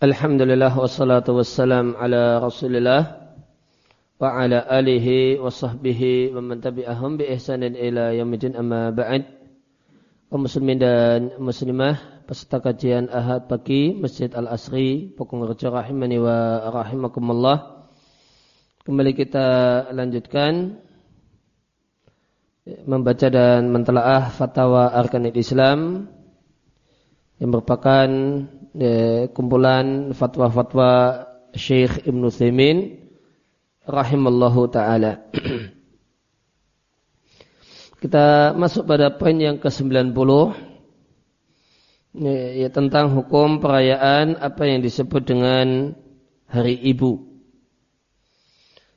Alhamdulillah wassalatu wassalam ala rasulillah wa ala alihi wa sahbihi wa man tabi'ahum bi ihsanin ila yamidin amma ba'd. Wa muslimin dan muslimah peserta kajian ahad pagi Masjid Al-Asri Pokong Rejo rahimani wa rahimakumullah. Kembali kita lanjutkan membaca dan mentelaah fatwa arkanit Islam yang merupakan ya, kumpulan fatwa-fatwa Syekh Ibn Thimin rahimallahu taala. Kita masuk pada poin yang ke-90 ya, ya tentang hukum perayaan apa yang disebut dengan Hari Ibu.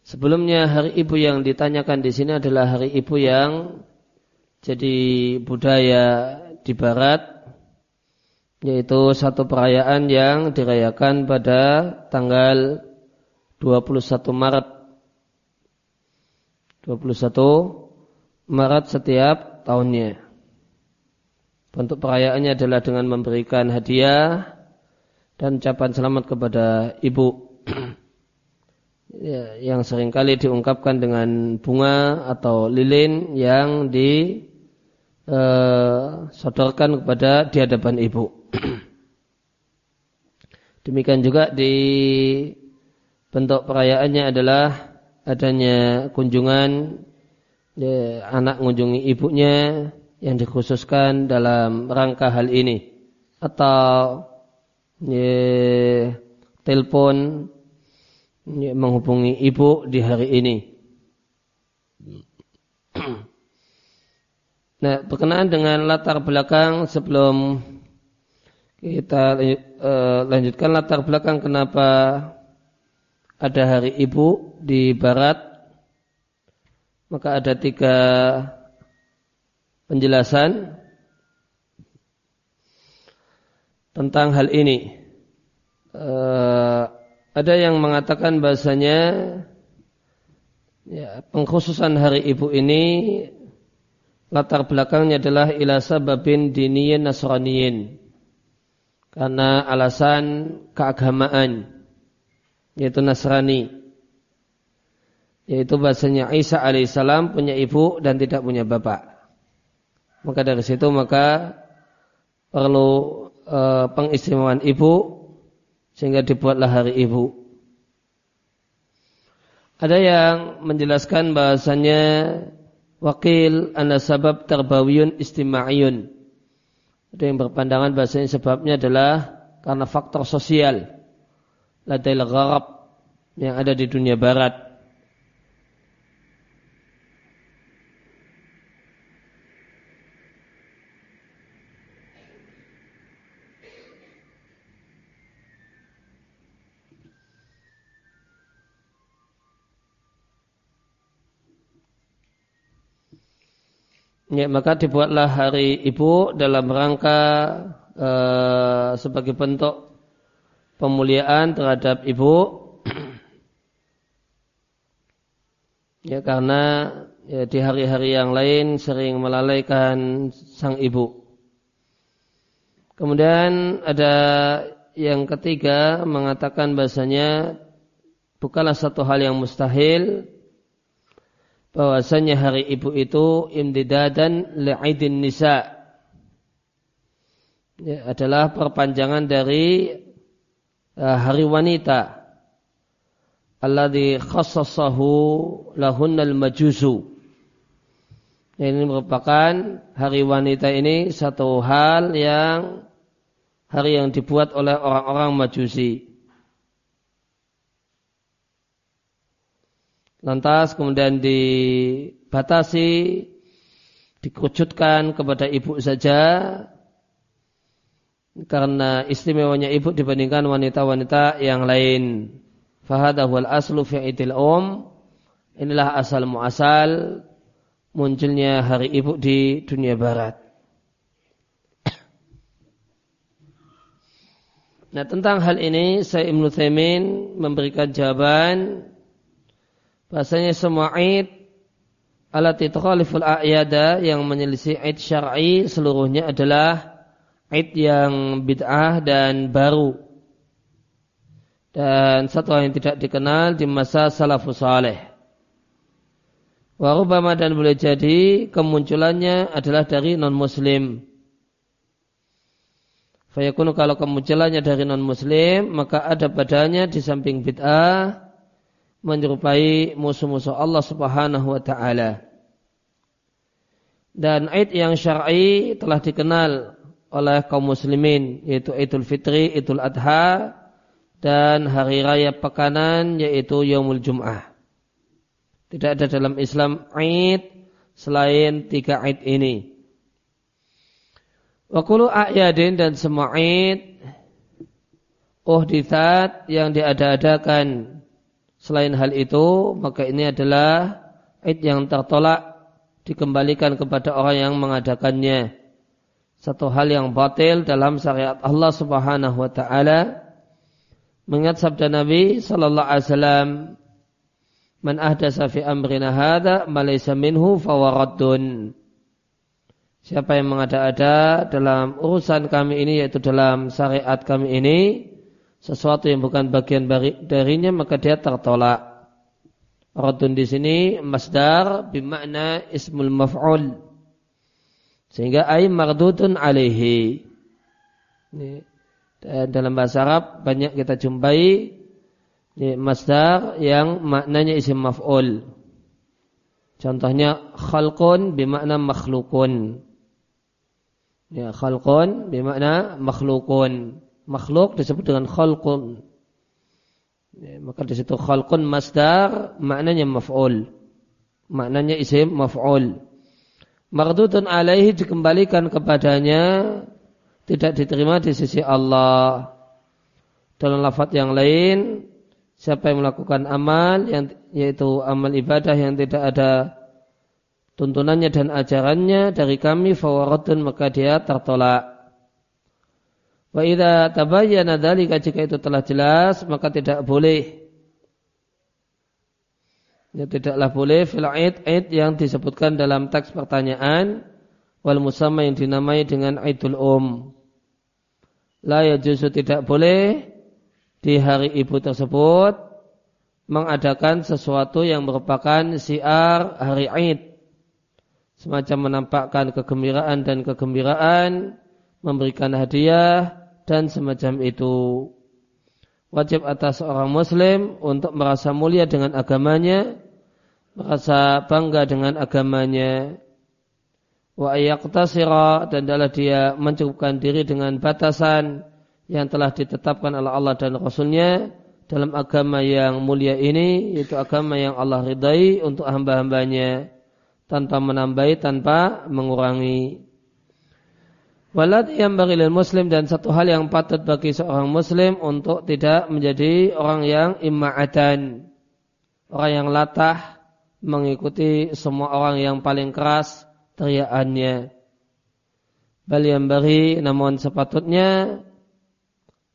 Sebelumnya Hari Ibu yang ditanyakan di sini adalah Hari Ibu yang jadi budaya di barat yaitu satu perayaan yang dirayakan pada tanggal 21 Maret 21 Maret setiap tahunnya. Bentuk perayaannya adalah dengan memberikan hadiah dan ucapan selamat kepada ibu ya, yang sering kali diungkapkan dengan bunga atau lilin yang disodorkan eh, kepada di hadapan ibu. Demikian juga di bentuk perayaannya adalah adanya kunjungan ya, anak mengunjungi ibunya yang dikhususkan dalam rangka hal ini atau ya, telepon ya, menghubungi ibu di hari ini. Nah, berkenaan dengan latar belakang sebelum kita uh, lanjutkan latar belakang kenapa ada hari ibu di barat. Maka ada tiga penjelasan tentang hal ini. Uh, ada yang mengatakan bahasanya ya, pengkhususan hari ibu ini latar belakangnya adalah ila sababin diniyin nasraniyin karena alasan keagamaan yaitu Nasrani. Yaitu bahasanya Isa alaihissalam punya ibu dan tidak punya bapak. Maka dari situ maka perlu e, pengistimewaan ibu sehingga dibuatlah hari ibu. Ada yang menjelaskan bahasanya wakil anda sabab terbawiyun istima'iyun ada yang berpandangan bahasanya sebabnya adalah karena faktor sosial. Ladail gharab yang ada di dunia barat. Ya, maka dibuatlah hari ibu dalam rangka e, sebagai bentuk pemuliaan terhadap ibu. ya karena ya, di hari-hari yang lain sering melalaikan sang ibu. Kemudian ada yang ketiga mengatakan bahasanya bukanlah satu hal yang mustahil bahwasanya hari ibu itu imdidadan li'idin nisa. Ya, adalah perpanjangan dari uh, hari wanita. Alladhi khassasahu lahunnal majusu ini merupakan hari wanita ini satu hal yang hari yang dibuat oleh orang-orang majusi lantas kemudian dibatasi, dikerucutkan kepada ibu saja, karena istimewanya ibu dibandingkan wanita-wanita yang lain. Fahadahu aslu fi idil om. Inilah asal muasal munculnya hari ibu di dunia barat. Nah tentang hal ini saya Ibnu Taimin memberikan jawaban Bahasanya semua id alat itkhaliful a'yada yang menyelisih id syar'i seluruhnya adalah id yang bid'ah dan baru. dan satu hal yang tidak dikenal di masa salafus saleh. Warubama dan boleh jadi kemunculannya adalah dari non muslim. Fayakunu kalau kemunculannya dari non muslim maka ada padanya di samping bid'ah menyerupai musuh-musuh Allah Subhanahu wa taala. Dan Aid yang syar'i telah dikenal oleh kaum muslimin yaitu Idul Fitri, Idul Adha dan hari raya pekanan yaitu Yaumul Jum'ah. Tidak ada dalam Islam Aid selain tiga Aid ini. Wakulu a'yadin dan semua Aid uhdithat yang diada-adakan selain hal itu maka ini adalah Aid yang tertolak dikembalikan kepada orang yang mengadakannya. Satu hal yang batil dalam syariat Allah Subhanahu wa taala Mengingat sabda Nabi sallallahu alaihi wasallam, "Man ahdasa fi amrina hadza ma laysa minhu fawaraddun." Siapa yang mengada-ada dalam urusan kami ini yaitu dalam syariat kami ini sesuatu yang bukan bagian darinya maka dia tertolak. Radun di sini masdar bimakna ismul maf'ul. Sehingga ay mardudun alaihi. Dan dalam bahasa Arab banyak kita jumpai masdar yang maknanya isim maf'ul. Contohnya khalqun bermakna makhlukun. Ya, khalqun bermakna makhlukun. Makhluk disebut dengan khalqun. Ya, maka di situ khalqun masdar maknanya maf'ul. Maknanya isim maf'ul. Mardudun alaihi dikembalikan kepadanya tidak diterima di sisi Allah. Dalam lafaz yang lain, siapa yang melakukan amal yang yaitu amal ibadah yang tidak ada tuntunannya dan ajarannya dari kami fawaratun maka dia tertolak. Wa idza tabayyana dzalika jika itu telah jelas maka tidak boleh Ya, tidaklah boleh fil aid aid yang disebutkan dalam teks pertanyaan wal musamma yang dinamai dengan Aidul Um la yajuzu tidak boleh di hari ibu tersebut mengadakan sesuatu yang merupakan siar hari Id. Semacam menampakkan kegembiraan dan kegembiraan, memberikan hadiah dan semacam itu. Wajib atas seorang muslim untuk merasa mulia dengan agamanya, merasa bangga dengan agamanya, wa ayyaqtasira dan adalah dia mencukupkan diri dengan batasan yang telah ditetapkan oleh Allah dan Rasulnya dalam agama yang mulia ini yaitu agama yang Allah ridai untuk hamba-hambanya tanpa menambahi tanpa mengurangi Walad yang bagi muslim dan satu hal yang patut bagi seorang muslim untuk tidak menjadi orang yang imma'atan orang yang latah mengikuti semua orang yang paling keras teriakannya. Bal yang beri namun sepatutnya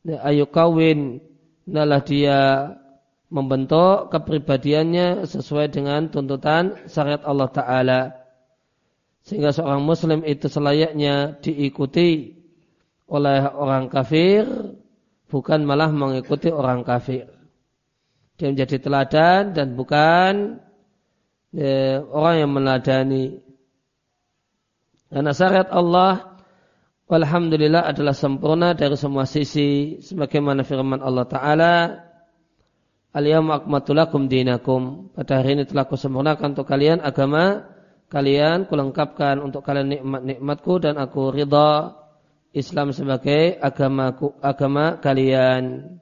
ayu kawin adalah dia membentuk kepribadiannya sesuai dengan tuntutan syariat Allah Ta'ala. Sehingga seorang muslim itu selayaknya diikuti oleh orang kafir, bukan malah mengikuti orang kafir. Dia menjadi teladan dan bukan ya, orang yang meladani. Karena syariat Allah Alhamdulillah adalah sempurna dari semua sisi sebagaimana firman Allah taala Al-yawma akmaltu lakum dinakum. Pada hari ini telah kusempurnakan untuk kalian agama kalian, kulengkapkan untuk kalian nikmat-nikmatku dan aku ridha Islam sebagai agamaku, agama kalian.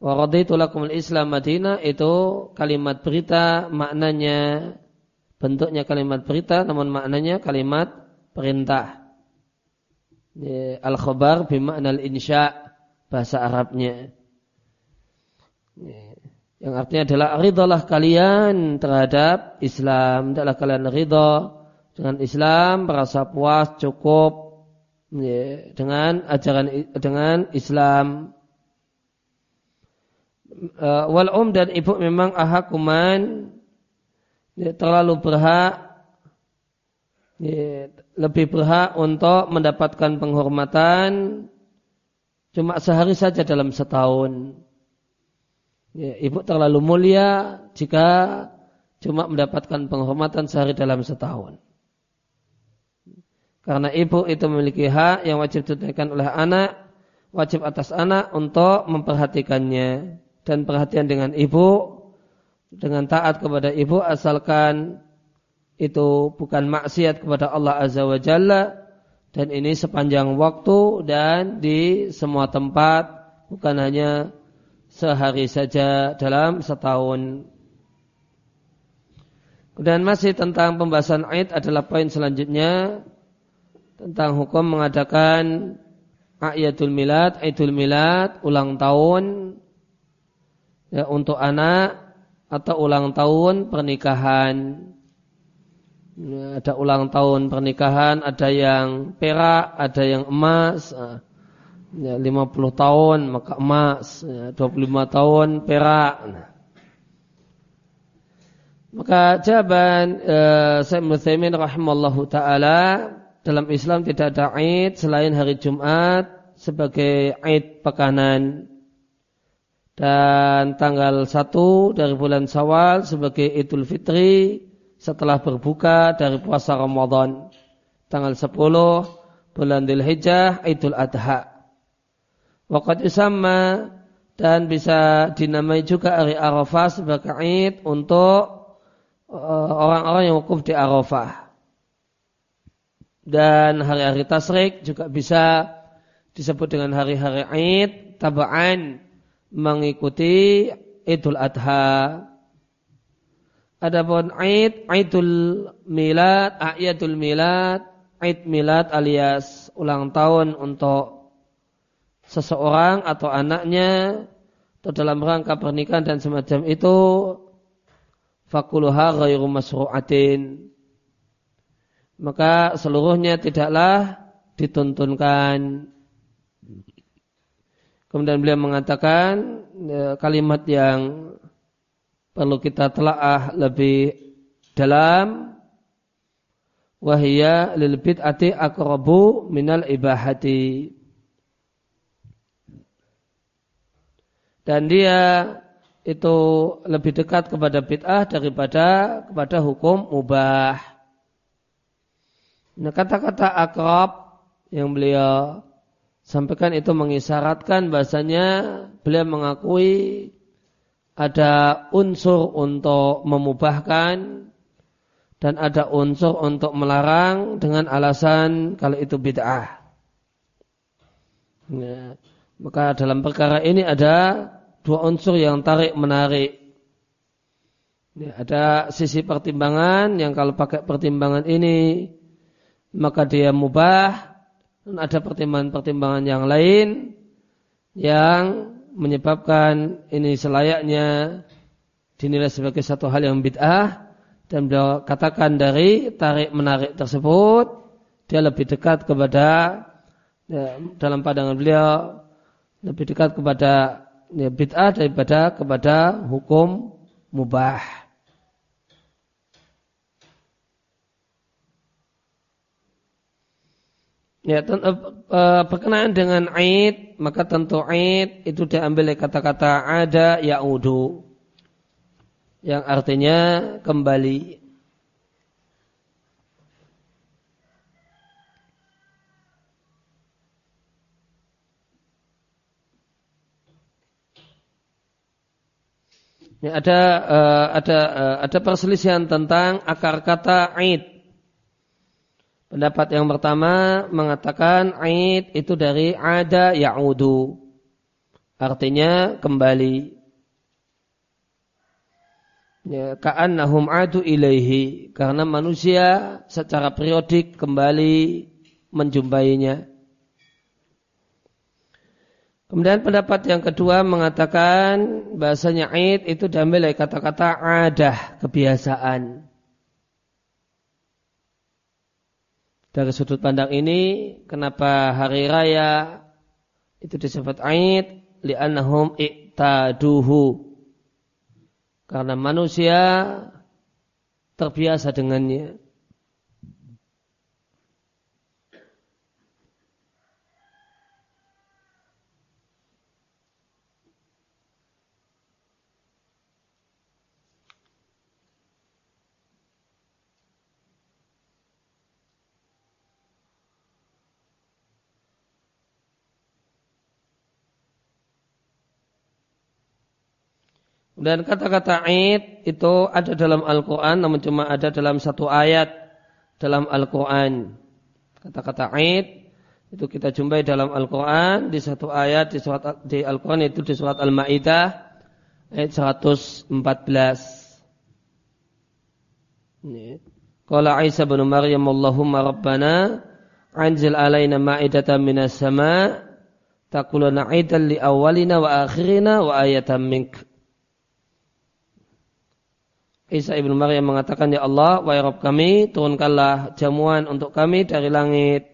Wa raditu lakum al-Islam Madinah itu kalimat berita maknanya bentuknya kalimat berita namun maknanya kalimat perintah. Al-khabar bimakna al-insya bahasa Arabnya. Yang artinya adalah ridalah kalian terhadap Islam. Adalah kalian ridha dengan Islam, merasa puas, cukup dengan ajaran dengan Islam. Eh, wal um dan ibu memang ahakuman terlalu berhak lebih berhak untuk mendapatkan penghormatan cuma sehari saja dalam setahun Ya, ibu terlalu mulia jika cuma mendapatkan penghormatan sehari dalam setahun. Karena ibu itu memiliki hak yang wajib ditunaikan oleh anak, wajib atas anak untuk memperhatikannya dan perhatian dengan ibu dengan taat kepada ibu asalkan itu bukan maksiat kepada Allah Azza wa Jalla dan ini sepanjang waktu dan di semua tempat bukan hanya sehari saja dalam setahun. Kemudian masih tentang pembahasan Aid adalah poin selanjutnya tentang hukum mengadakan Ayatul Milad, Aidul Milad, ulang tahun ya, untuk anak atau ulang tahun pernikahan. Ada ulang tahun pernikahan, ada yang perak, ada yang emas. Ah ya, 50 tahun maka emas, ya, 25 tahun perak. Nah. Maka jawaban uh, Sayyid Muthaimin rahimallahu ta'ala dalam Islam tidak ada Aid selain hari Jumat sebagai Aid pekanan dan tanggal 1 dari bulan Sawal sebagai Idul Fitri setelah berbuka dari puasa Ramadan tanggal 10 bulan Dzulhijjah Idul Adha Waqad sama dan bisa dinamai juga hari Arafah sebagai Id untuk uh, orang-orang yang wukuf di Arafah. Dan hari-hari tasrik juga bisa disebut dengan hari-hari Id tabaan mengikuti Idul Adha. Adapun Id, Idul Milad, Ayatul Milad, Id Milad alias ulang tahun untuk seseorang atau anaknya atau dalam rangka pernikahan dan semacam itu fakuluha ghairu masru'atin. Maka seluruhnya tidaklah dituntunkan. Kemudian beliau mengatakan ya, kalimat yang perlu kita telaah lebih dalam wahia lil bid'ati aqrabu minal ibahati dan dia itu lebih dekat kepada bid'ah daripada kepada hukum mubah. Nah, kata-kata akrab yang beliau sampaikan itu mengisyaratkan bahasanya beliau mengakui ada unsur untuk memubahkan dan ada unsur untuk melarang dengan alasan kalau itu bid'ah. Nah, maka dalam perkara ini ada dua unsur yang tarik menarik. Ya, ada sisi pertimbangan yang kalau pakai pertimbangan ini maka dia mubah dan ada pertimbangan-pertimbangan yang lain yang menyebabkan ini selayaknya dinilai sebagai satu hal yang bid'ah dan beliau katakan dari tarik menarik tersebut dia lebih dekat kepada ya, dalam pandangan beliau lebih dekat kepada ya, bid'ah daripada kepada hukum mubah. Ya, uh, uh, berkenaan dengan Aid, maka tentu Aid itu diambil dari kata-kata ada ya'udu. Yang artinya kembali. Ya, ada uh, ada uh, ada perselisihan tentang akar kata aid. Pendapat yang pertama mengatakan aid itu dari ada ya'udu. Artinya kembali. Ya, ka'annahum adu ilaihi. Karena manusia secara periodik kembali menjumpainya. Kemudian pendapat yang kedua mengatakan bahasanya Aid itu diambil dari kata-kata adah, kebiasaan. Dari sudut pandang ini, kenapa hari raya itu disebut Aid? Li'annahum i'taduhu. Karena manusia terbiasa dengannya. Dan kata-kata Id itu ada dalam Al-Quran namun cuma ada dalam satu ayat dalam Al-Quran. Kata-kata Id itu kita jumpai dalam Al-Quran di satu ayat di di Al-Quran itu di surat Al-Maidah ayat 114. Ini. Qala Isa bin Maryam Allahumma Rabbana anzil alaina ma'idatan minas sama' taquluna aidan li awalina wa akhirina wa ayatan mink. Isa ibnu Maryam mengatakan, Ya Allah, wahai Rabb kami, turunkanlah jamuan untuk kami dari langit.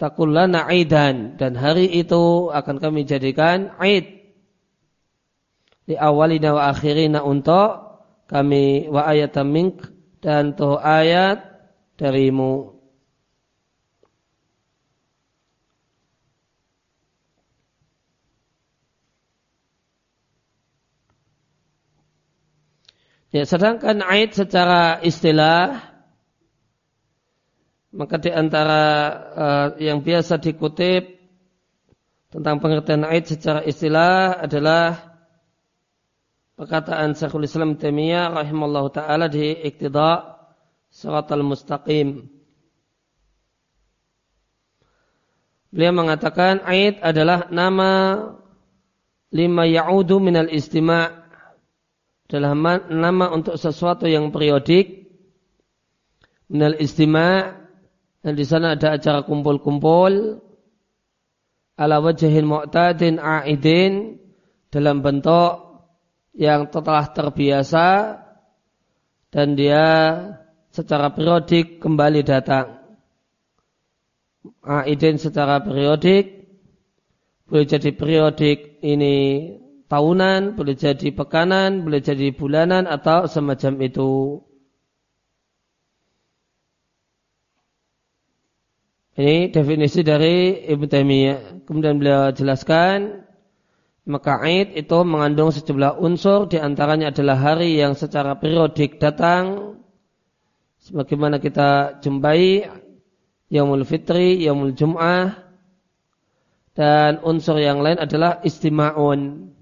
Takullana aidan. Dan hari itu akan kami jadikan aid. Di awalina wa akhirina untuk kami wa ayatam mink dan tuh ayat darimu. Ya, sedangkan aid secara istilah maka di antara uh, yang biasa dikutip tentang pengertian aid secara istilah adalah perkataan Syekhul Islam Taimiyah rahimallahu taala di Iqtida Siratal Mustaqim. Beliau mengatakan aid adalah nama lima ya'udu minal istima' adalah nama untuk sesuatu yang periodik minal istima dan di sana ada acara kumpul-kumpul ala wajahin mu'tadin a'idin dalam bentuk yang telah terbiasa dan dia secara periodik kembali datang. A'idin secara periodik boleh jadi periodik ini tahunan, boleh jadi pekanan, boleh jadi bulanan atau semacam itu. Ini definisi dari Ibnu Taimiyah. Kemudian beliau jelaskan maka Aid itu mengandung sejumlah unsur di antaranya adalah hari yang secara periodik datang sebagaimana kita jumpai Yaumul Fitri, Yaumul Jum'ah dan unsur yang lain adalah istima'un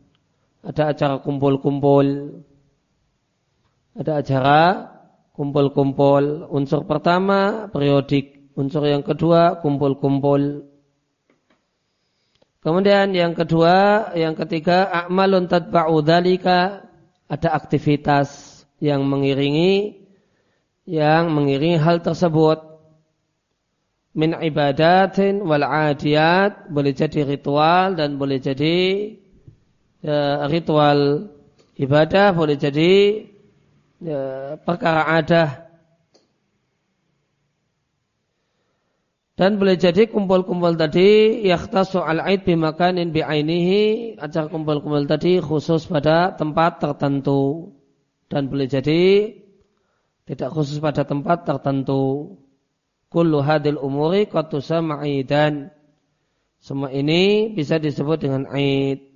ada acara kumpul-kumpul. Ada acara kumpul-kumpul. Unsur pertama periodik. Unsur yang kedua kumpul-kumpul. Kemudian yang kedua, yang ketiga a'malun tadba'u dzalika ada aktivitas yang mengiringi yang mengiringi hal tersebut min ibadatin wal adiyat boleh jadi ritual dan boleh jadi ya, ritual ibadah boleh jadi ya, perkara adah. Dan boleh jadi kumpul-kumpul tadi yakhtasu al-aid bimakanin bi'ainihi acara kumpul-kumpul tadi khusus pada tempat tertentu. Dan boleh jadi tidak khusus pada tempat tertentu. Kullu hadil umuri qad tusamma aidan semua ini bisa disebut dengan aid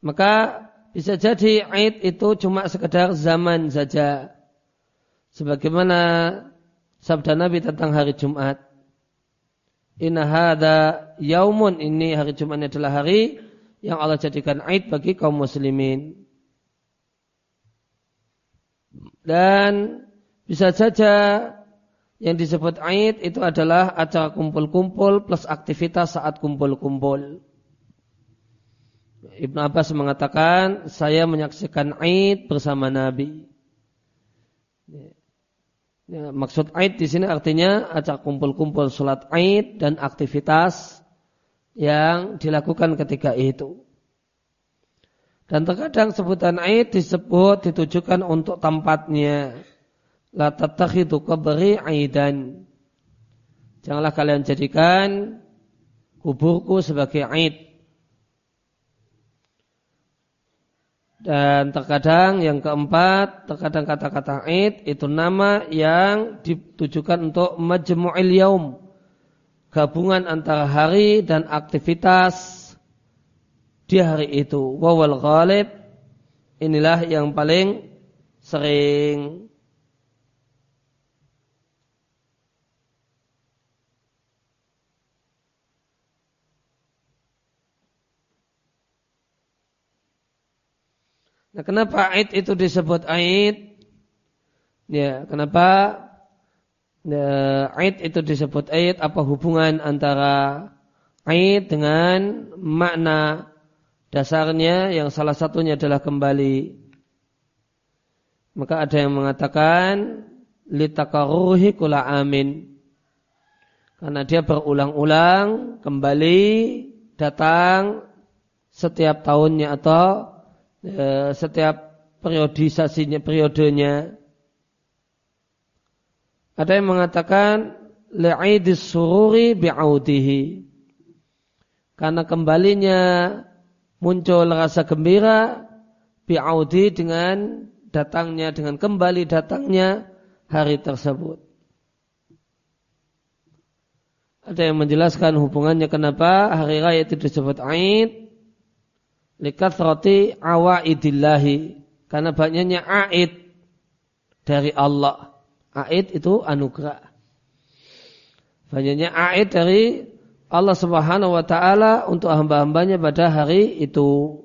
Maka bisa jadi Aid itu cuma sekedar zaman saja. Sebagaimana sabda Nabi tentang hari Jumat. Inna hadha yaumun ini hari Jumat adalah hari yang Allah jadikan Aid bagi kaum muslimin. Dan bisa saja yang disebut Aid itu adalah acara kumpul-kumpul plus aktivitas saat kumpul-kumpul. Ibnu Abbas mengatakan saya menyaksikan Aid bersama Nabi. Ya, maksud Aid di sini artinya ajak kumpul-kumpul sholat Aid dan aktivitas yang dilakukan ketika itu. Dan terkadang sebutan Aid disebut ditujukan untuk tempatnya. La tatakhidu qabri aidan. Janganlah kalian jadikan kuburku sebagai Aid Dan terkadang yang keempat, terkadang kata-kata id itu nama yang ditujukan untuk majmu'il yaum. Gabungan antara hari dan aktivitas di hari itu. Wawal ghalib inilah yang paling sering. Nah, kenapa Aid itu disebut Aid? Ya, kenapa ya, itu disebut Aid? Apa hubungan antara Aid dengan makna dasarnya yang salah satunya adalah kembali. Maka ada yang mengatakan litakaruhi kula amin. Karena dia berulang-ulang kembali datang setiap tahunnya atau e, setiap periodisasinya, periodenya. Ada yang mengatakan li'idis sururi bi'audihi. Karena kembalinya muncul rasa gembira bi'audi dengan datangnya, dengan kembali datangnya hari tersebut. Ada yang menjelaskan hubungannya kenapa hari raya itu disebut Aid. Likathrati awaidillahi. Karena banyaknya Aid dari Allah. Aid itu anugerah. Banyaknya Aid dari Allah Subhanahu wa taala untuk hamba-hambanya pada hari itu.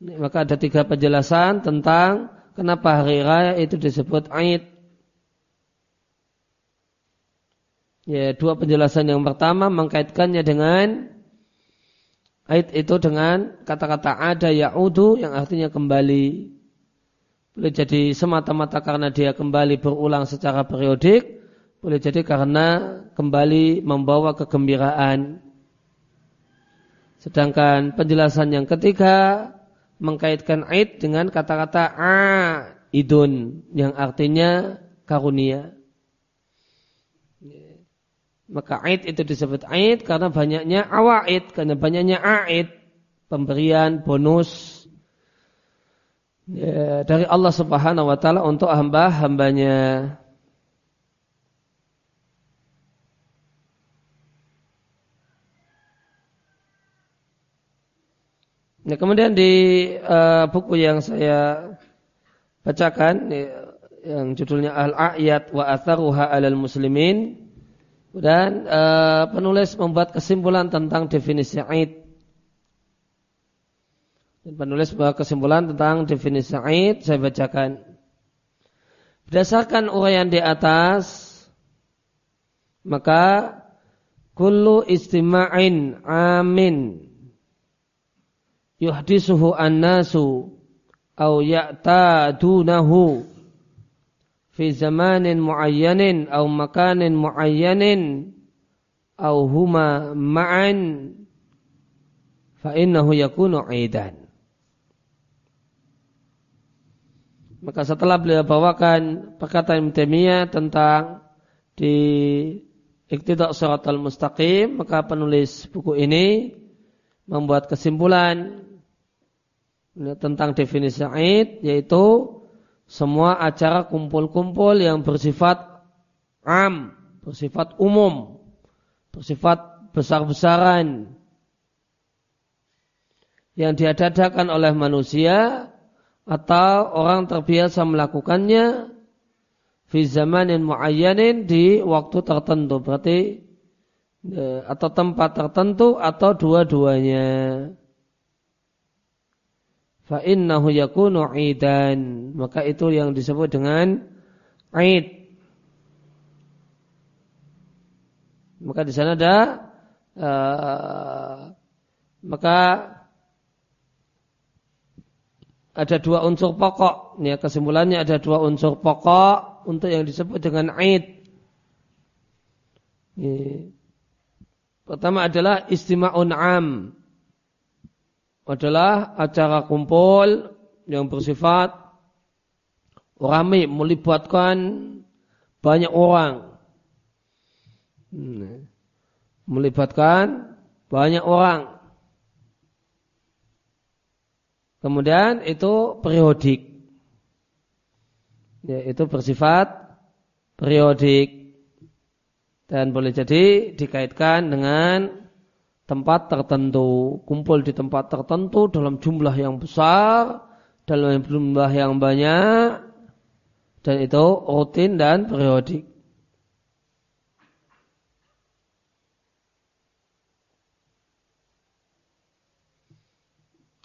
Maka ada tiga penjelasan tentang kenapa hari raya itu disebut Aid. Ya, dua penjelasan yang pertama mengkaitkannya dengan ait itu dengan kata-kata ada ya'udu yang artinya kembali. Boleh jadi semata-mata karena dia kembali berulang secara periodik, boleh jadi karena kembali membawa kegembiraan. Sedangkan penjelasan yang ketiga mengkaitkan ait dengan kata-kata a idun yang artinya karunia. Maka aid itu disebut aid karena banyaknya awaid, karena banyaknya aid, pemberian, bonus ya, dari Allah Subhanahu wa taala untuk hamba-hambanya. Nah, kemudian di uh, buku yang saya bacakan yang judulnya Al-A'yat wa Atharuha 'alal Muslimin dan uh, penulis membuat kesimpulan tentang definisi Aid. Dan penulis membuat kesimpulan tentang definisi Aid, saya bacakan. Berdasarkan uraian di atas, maka kullu istima'in amin yuhdisuhu an-nasu au ya'tadunahu fi zamanin muayyanin atau makanin muayyanin atau huma ma'an fa innahu yakunu aidan maka setelah beliau bawakan perkataan Ibn tentang di Iktidak Surat Al-Mustaqim maka penulis buku ini membuat kesimpulan tentang definisi Aid yaitu semua acara kumpul-kumpul yang bersifat am, bersifat umum, bersifat besar-besaran. Yang diadakan oleh manusia atau orang terbiasa melakukannya fi zamanin muayyanin di waktu tertentu. Berarti e, atau tempat tertentu atau dua-duanya fa innahu yakunu idan. Maka itu yang disebut dengan id maka di sana ada uh, maka ada dua unsur pokok. Ya kesimpulannya ada dua unsur pokok untuk yang disebut dengan id pertama adalah istima'un am adalah acara kumpul yang bersifat ramai melibatkan banyak orang. Hmm. Melibatkan banyak orang. Kemudian itu periodik. Ya, itu bersifat periodik. Dan boleh jadi dikaitkan dengan tempat tertentu, kumpul di tempat tertentu dalam jumlah yang besar, dalam jumlah yang banyak, dan itu rutin dan periodik.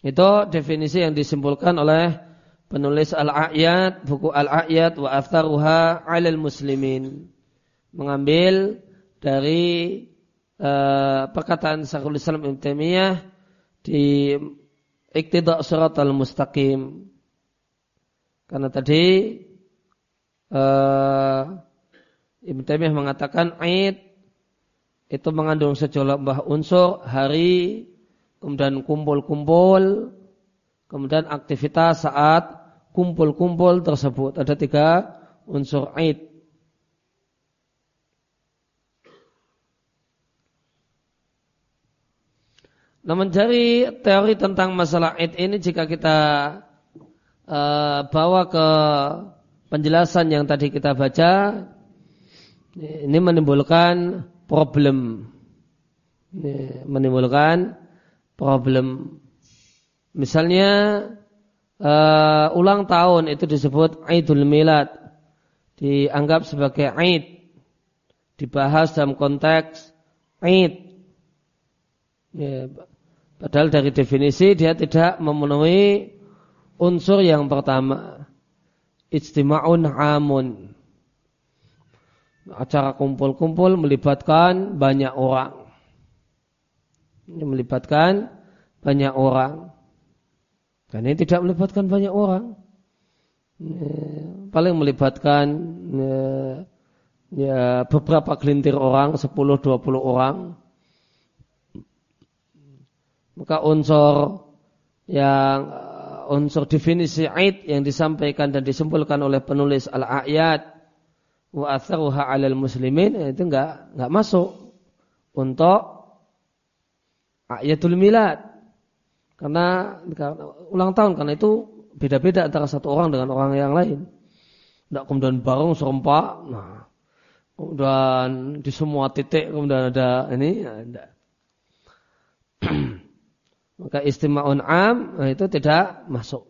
Itu definisi yang disimpulkan oleh penulis Al-A'yad, buku Al-A'yad wa atharuha 'alal muslimin. Mengambil dari uh, perkataan Syekhul Islam Ibnu Taimiyah di Iqtida' Surat Al-Mustaqim. Karena tadi uh, Ibn Taimiyah mengatakan Aid itu mengandung sejumlah unsur hari, kemudian kumpul-kumpul, kemudian aktivitas saat kumpul-kumpul tersebut. Ada tiga unsur Aid. Namun dari teori tentang masalah Aid ini jika kita uh, bawa ke penjelasan yang tadi kita baca, ini menimbulkan problem. Ini menimbulkan problem. Misalnya uh, ulang tahun itu disebut Aidul Milad, dianggap sebagai Aid, dibahas dalam konteks Aid. Ya, padahal dari definisi dia tidak memenuhi unsur yang pertama, istima'un amun acara kumpul-kumpul melibatkan banyak orang. Ini melibatkan banyak orang. Dan ini tidak melibatkan banyak orang. Paling melibatkan ya, beberapa gelintir orang, 10-20 orang. Maka unsur yang unsur definisi aid yang disampaikan dan disimpulkan oleh penulis al-ayat wa atharuha 'alal muslimin itu enggak enggak masuk untuk ayatul milad. Karena, karena ulang tahun karena itu beda-beda antara satu orang dengan orang yang lain. Tidak kemudian bareng serempak, nah, kemudian di semua titik kemudian ada ini, tidak. Maka istima'un am nah, itu tidak masuk.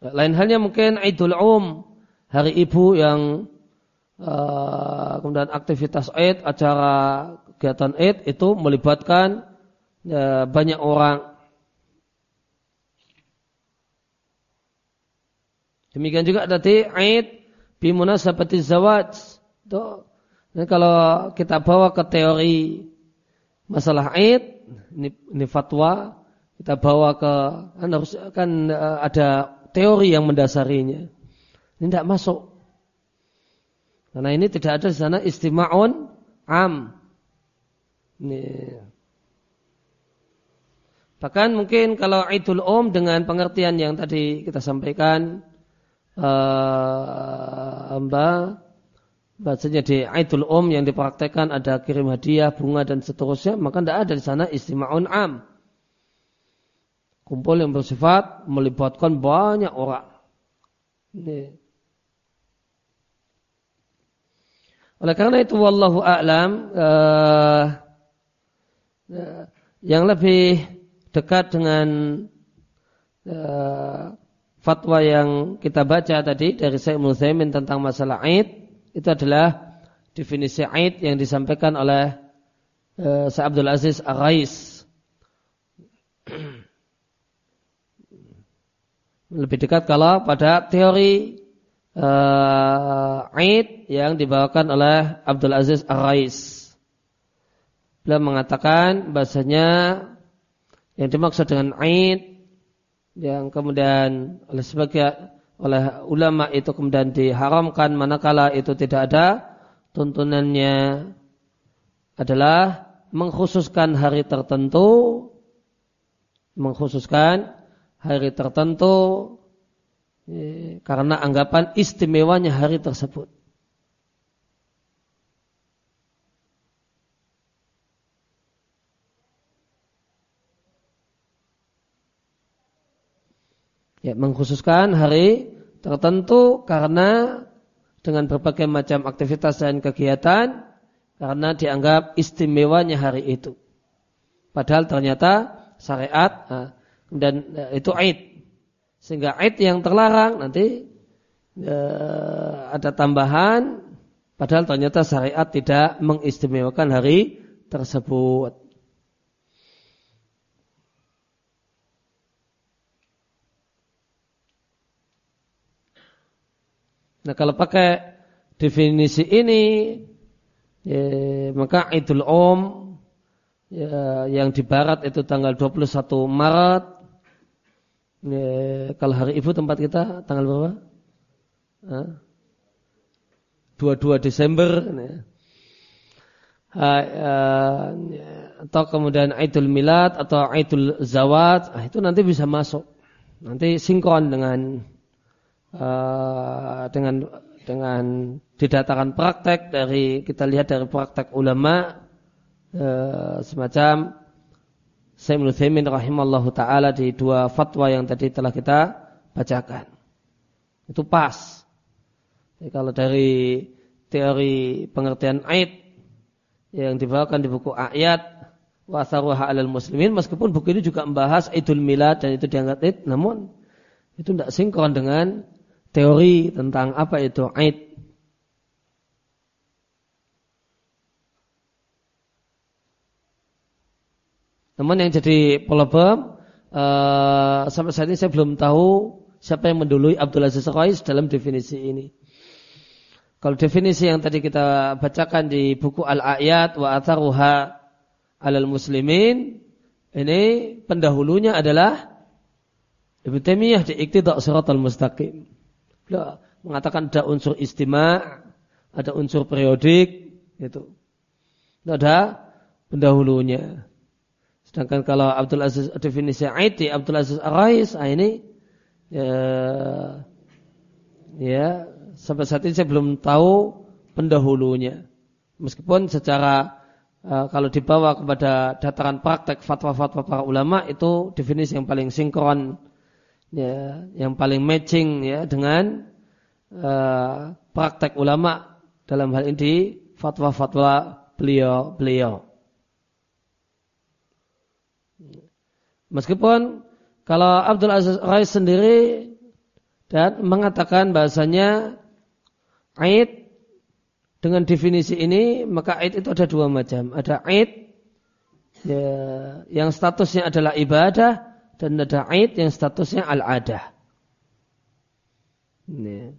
Lain halnya mungkin Idul Um, hari ibu yang uh, kemudian aktivitas Id, acara kegiatan Id itu melibatkan uh, banyak orang. Demikian juga tadi Id bimunasabati zawaj. Dan kalau kita bawa ke teori masalah Id, ini, ini fatwa, kita bawa ke kan harus kan uh, ada teori yang mendasarinya. Ini tidak masuk. Karena ini tidak ada di sana istima'un am. Ini. Bahkan mungkin kalau Idul Om dengan pengertian yang tadi kita sampaikan uh, Mbak bahasanya di Idul Om yang dipraktekkan ada kirim hadiah, bunga dan seterusnya, maka tidak ada di sana istima'un am kumpul yang bersifat melibatkan banyak orang. Ini. Oleh karena itu wallahu a'lam uh, yang lebih dekat dengan uh, fatwa yang kita baca tadi dari Syekh Muhammad tentang masalah Aid itu adalah definisi Aid yang disampaikan oleh uh, Syekh Abdul Aziz Ar-Rais lebih dekat kalau pada teori uh, Aid yang dibawakan oleh Abdul Aziz Ar-Rais. Beliau mengatakan bahasanya yang dimaksud dengan Aid yang kemudian oleh sebagian oleh ulama itu kemudian diharamkan manakala itu tidak ada tuntunannya adalah mengkhususkan hari tertentu mengkhususkan hari tertentu ya, karena anggapan istimewanya hari tersebut. Ya, mengkhususkan hari tertentu karena dengan berbagai macam aktivitas dan kegiatan karena dianggap istimewanya hari itu. Padahal ternyata syariat dan eh, itu aid. Sehingga aid yang terlarang nanti uh, ada tambahan padahal ternyata syariat tidak mengistimewakan hari tersebut. Nah kalau pakai definisi ini ya, maka Idul Om ya, yang di barat itu tanggal 21 Maret ya, kalau hari ibu tempat kita tanggal berapa? Hah? 22 Desember ya. Ha, ya, atau kemudian Idul Milad atau Idul Zawat ah, itu nanti bisa masuk nanti sinkron dengan uh, dengan dengan didatakan praktek dari kita lihat dari praktek ulama uh, semacam Sayyidul Thaymin rahimallahu taala di dua fatwa yang tadi telah kita bacakan. Itu pas. Jadi kalau dari teori pengertian ait yang dibawakan di buku ayat wasaruha alal muslimin meskipun buku ini juga membahas idul milad dan itu dianggap id namun itu tidak sinkron dengan teori tentang apa itu Aid. Namun yang jadi problem uh, sampai saat ini saya belum tahu siapa yang mendului Abdul Aziz Qais dalam definisi ini. Kalau definisi yang tadi kita bacakan di buku Al-Ayat wa Atharuha alal muslimin ini pendahulunya adalah Ibnu Taimiyah di Iqtida' Shiratal Mustaqim mengatakan ada unsur istimewa, ada unsur periodik, itu. Itu ada pendahulunya. Sedangkan kalau Abdul Aziz definisi Aiti, Abdul Aziz Arais, ah ini ya, ya sampai saat ini saya belum tahu pendahulunya. Meskipun secara uh, kalau dibawa kepada dataran praktek fatwa-fatwa para ulama itu definisi yang paling sinkron ya, yang paling matching ya dengan uh, praktek ulama dalam hal ini fatwa-fatwa beliau-beliau. Meskipun kalau Abdul Aziz Rais sendiri dan mengatakan bahasanya Aid dengan definisi ini maka Aid itu ada dua macam. Ada Aid ya, yang statusnya adalah ibadah dan ada aid yang statusnya al-adah. Ini.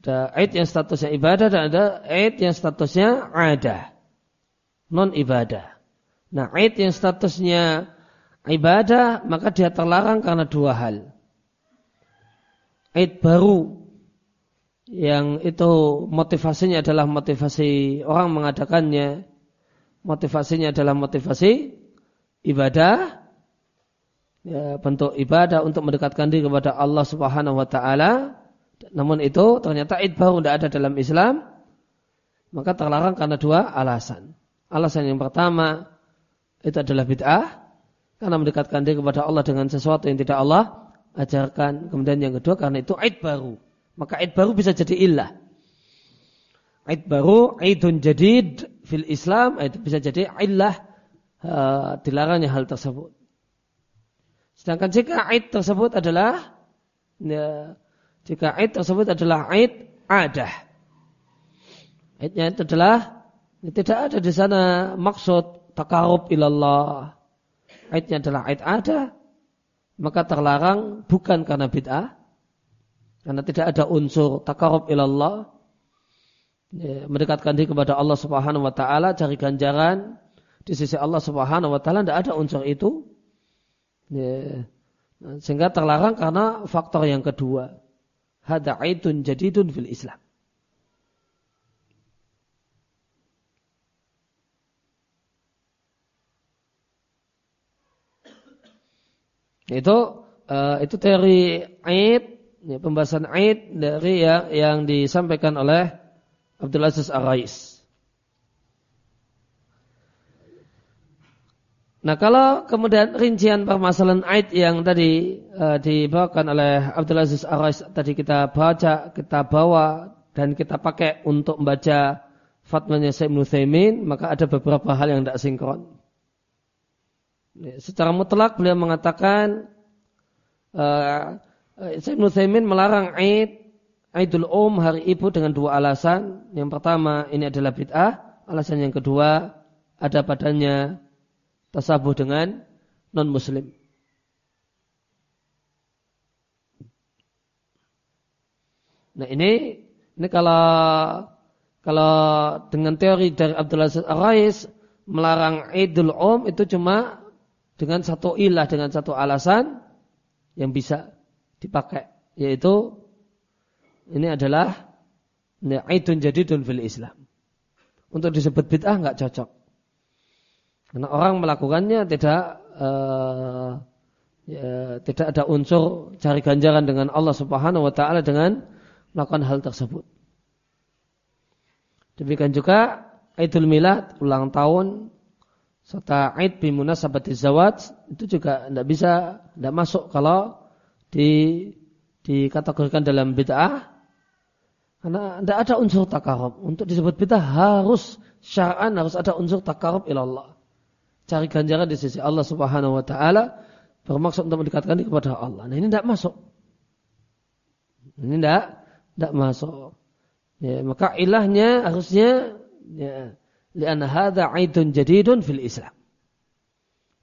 Ada aid yang statusnya ibadah dan ada aid yang statusnya adah. Non ibadah. Nah, aid yang statusnya ibadah maka dia terlarang karena dua hal. Aid baru yang itu motivasinya adalah motivasi orang mengadakannya. Motivasinya adalah motivasi ibadah ya, bentuk ibadah untuk mendekatkan diri kepada Allah Subhanahu wa taala namun itu ternyata id baru tidak ada dalam Islam maka terlarang karena dua alasan. Alasan yang pertama itu adalah bid'ah karena mendekatkan diri kepada Allah dengan sesuatu yang tidak Allah ajarkan. Kemudian yang kedua karena itu id baru. Maka id baru bisa jadi ilah. Id baru, idun jadid fil Islam, itu bisa jadi ilah uh, dilarangnya hal tersebut. Sedangkan jika aid tersebut adalah ya, jika aid tersebut adalah aid adah. Aidnya itu adalah ya, tidak ada di sana maksud takarub ilallah. Aidnya adalah aid ada, maka terlarang bukan karena bid'ah, karena tidak ada unsur takarub ilallah, ya, mendekatkan diri kepada Allah Subhanahu wa taala cari ganjaran di sisi Allah Subhanahu wa taala tidak ada unsur itu. Ya. Sehingga terlarang karena faktor yang kedua. Hada aitun jadidun fil Islam. Itu uh, itu teori aid, ya, pembahasan aid dari yang, yang disampaikan oleh Abdul Aziz Arais. Nah kalau kemudian rincian permasalahan aid yang tadi uh, dibawakan oleh Abdul Aziz Arais tadi kita baca, kita bawa dan kita pakai untuk membaca fatwanya Syekh Ibnu maka ada beberapa hal yang tidak sinkron. Ya, secara mutlak beliau mengatakan Ibnu Thaimin melarang Aid Aidul Om hari ibu dengan dua alasan. Yang pertama ini adalah bid'ah. Alasan yang kedua ada padanya tasabuh dengan non Muslim. Nah ini ini kalau kalau dengan teori dari Abdul Aziz Rais melarang Idul Om itu cuma dengan satu ilah dengan satu alasan yang bisa dipakai yaitu ini adalah Idun jadidun fil Islam. Untuk disebut bid'ah nggak cocok. Karena orang melakukannya tidak uh, ya, tidak ada unsur cari ganjaran dengan Allah Subhanahu wa taala dengan melakukan hal tersebut. Demikian juga Idul Milad, ulang tahun, serta Id bimunasabati zawaj itu juga tidak bisa tidak masuk kalau di dikategorikan dalam bid'ah karena tidak ada unsur takarub. Untuk disebut bid'ah harus syar'an harus ada unsur takarub ilallah. Cari ganjaran di sisi Allah Subhanahu wa taala bermaksud untuk mendekatkan diri kepada Allah. Nah, ini tidak masuk. Ini tidak tidak masuk. Ya, maka ilahnya harusnya ya, lian hadza aidun jadidun fil Islam.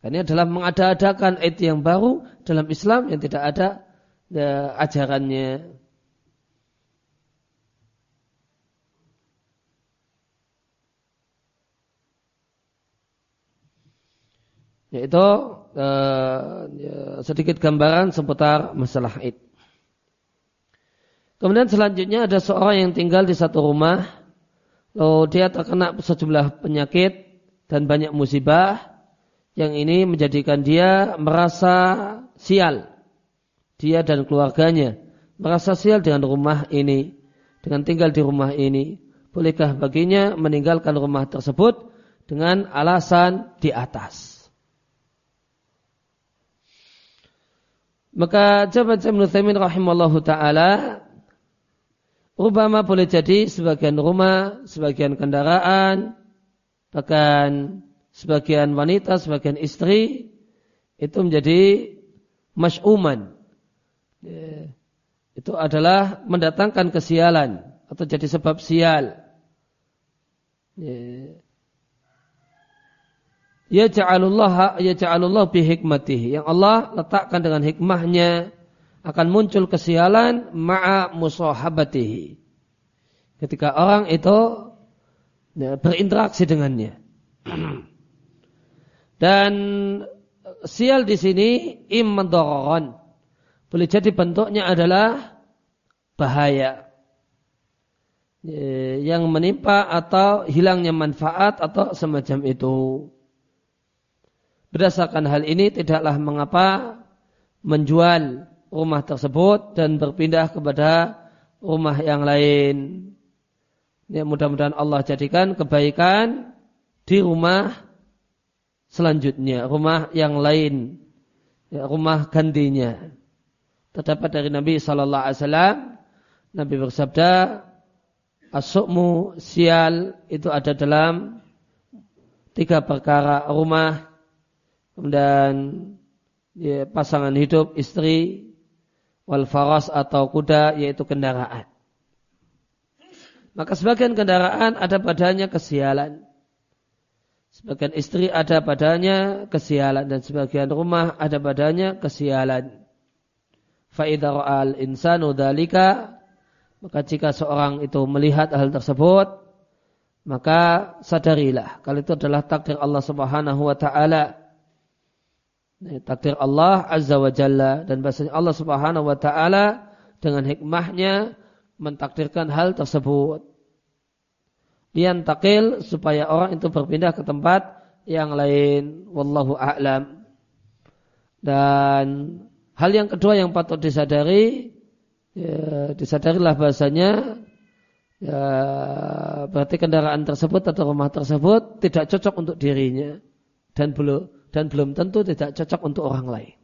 Ini adalah mengada-adakan aid yang baru dalam Islam yang tidak ada ya, ajarannya. Yaitu uh, ya, sedikit gambaran seputar masalah id. Kemudian selanjutnya ada seorang yang tinggal di satu rumah, lalu dia terkena sejumlah penyakit dan banyak musibah, yang ini menjadikan dia merasa sial. Dia dan keluarganya merasa sial dengan rumah ini, dengan tinggal di rumah ini. Bolehkah baginya meninggalkan rumah tersebut dengan alasan di atas? Maka jabat Ibn Thaymin rahimallahu ta'ala Rubama boleh jadi sebagian rumah, sebagian kendaraan, bahkan sebagian wanita, sebagian istri itu menjadi masyuman. Ya, itu adalah mendatangkan kesialan atau jadi sebab sial. Ya, ya ja'alullah ya ja'alullah bi hikmatihi yang Allah letakkan dengan hikmahnya akan muncul kesialan ma'a musahabatihi. Ketika orang itu ya, berinteraksi dengannya. Dan sial di sini immandaron. Boleh jadi bentuknya adalah bahaya. Ya, yang menimpa atau hilangnya manfaat atau semacam itu. Berdasarkan hal ini tidaklah mengapa menjual rumah tersebut dan berpindah kepada rumah yang lain. Ya, mudah-mudahan Allah jadikan kebaikan di rumah selanjutnya, rumah yang lain, ya, rumah gantinya. Terdapat dari Nabi Sallallahu Alaihi Wasallam, Nabi bersabda, asukmu sial itu ada dalam tiga perkara rumah, kemudian ya, pasangan hidup, istri, wal faras atau kuda yaitu kendaraan. Maka sebagian kendaraan ada padanya kesialan. Sebagian istri ada padanya kesialan dan sebagian rumah ada padanya kesialan. Fa'idha al insanu dalika maka jika seorang itu melihat hal tersebut maka sadarilah kalau itu adalah takdir Allah Subhanahu wa taala takdir Allah Azza wa Jalla dan bahasanya Allah Subhanahu wa taala dengan hikmahnya mentakdirkan hal tersebut. Lian takil supaya orang itu berpindah ke tempat yang lain. Wallahu a'lam. Dan hal yang kedua yang patut disadari, ya, disadarilah bahasanya ya, berarti kendaraan tersebut atau rumah tersebut tidak cocok untuk dirinya dan belum dan belum tentu tidak cocok untuk orang lain.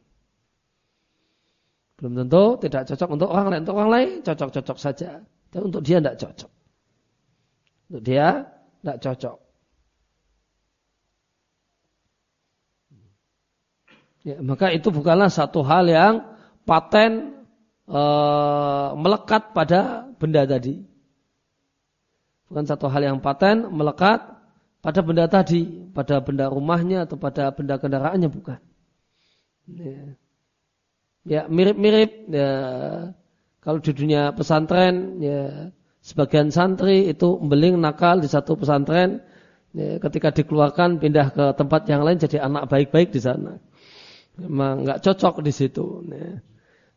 Belum tentu tidak cocok untuk orang lain. Untuk orang lain cocok-cocok saja. Dan untuk dia tidak cocok. Untuk dia tidak cocok. Ya, maka itu bukanlah satu hal yang paten uh, melekat pada benda tadi. Bukan satu hal yang paten, melekat pada benda tadi, pada benda rumahnya atau pada benda kendaraannya bukan. Ya, ya mirip-mirip ya, kalau di dunia pesantren ya sebagian santri itu membeling nakal di satu pesantren ya, ketika dikeluarkan pindah ke tempat yang lain jadi anak baik-baik di sana. Memang nggak cocok di situ. Ya.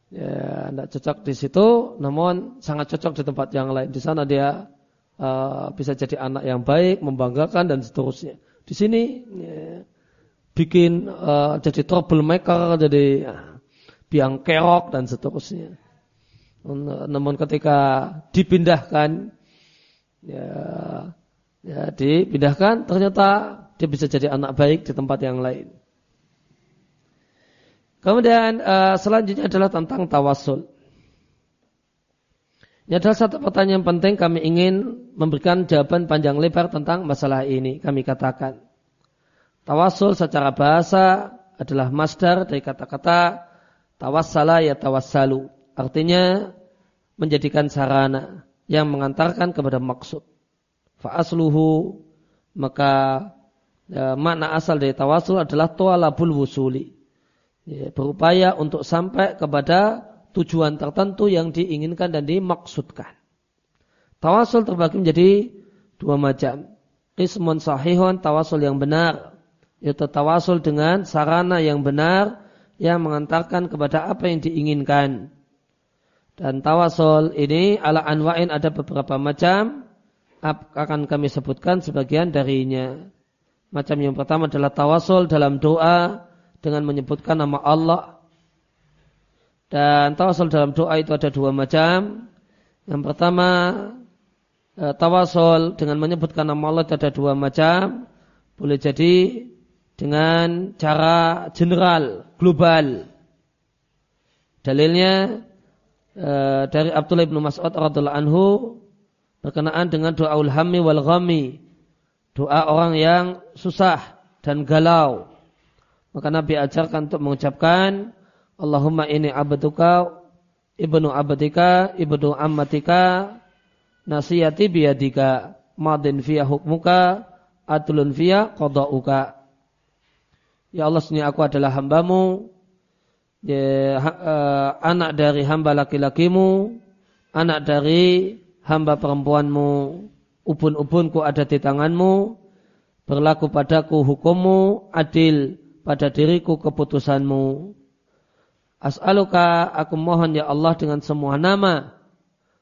Ya, nggak cocok di situ, namun sangat cocok di tempat yang lain. Di sana dia uh, bisa jadi anak yang baik, membanggakan dan seterusnya. Di sini ya, bikin uh, jadi troublemaker, jadi uh, biang kerok dan seterusnya. Namun ketika dipindahkan, ya, ya dipindahkan ternyata dia bisa jadi anak baik di tempat yang lain. Kemudian uh, selanjutnya adalah tentang tawasul. Ini adalah satu pertanyaan penting kami ingin memberikan jawaban panjang lebar tentang masalah ini. Kami katakan, tawasul secara bahasa adalah masdar dari kata-kata tawassala ya tawassalu. Artinya menjadikan sarana yang mengantarkan kepada maksud. Fa'asluhu maka ya, makna asal dari tawasul adalah tualabul wusuli. Ya, berupaya untuk sampai kepada tujuan tertentu yang diinginkan dan dimaksudkan. Tawasul terbagi menjadi dua macam. Ismun sahihun tawasul yang benar. Yaitu tawasul dengan sarana yang benar yang mengantarkan kepada apa yang diinginkan. Dan tawasul ini ala anwa'in ada beberapa macam akan kami sebutkan sebagian darinya. Macam yang pertama adalah tawasul dalam doa dengan menyebutkan nama Allah. Dan tawasul dalam doa itu ada dua macam. Yang pertama e, tawasul dengan menyebutkan nama Allah itu ada dua macam. Boleh jadi dengan cara general, global. Dalilnya Eh, dari Abdullah bin Mas'ud radhiallahu anhu berkenaan dengan doa ulhami wal ghami. Doa orang yang susah dan galau. Maka Nabi ajarkan untuk mengucapkan Allahumma ini abduka ibnu abdika ibnu ammatika nasiyati biyadika madin fiya hukmuka adlun fiya qada'uka Ya Allah sini aku adalah hambamu ya, uh, anak dari hamba laki-lakimu, anak dari hamba perempuanmu, ubun-ubunku ada di tanganmu, berlaku padaku hukummu, adil pada diriku keputusanmu. As'aluka aku mohon ya Allah dengan semua nama.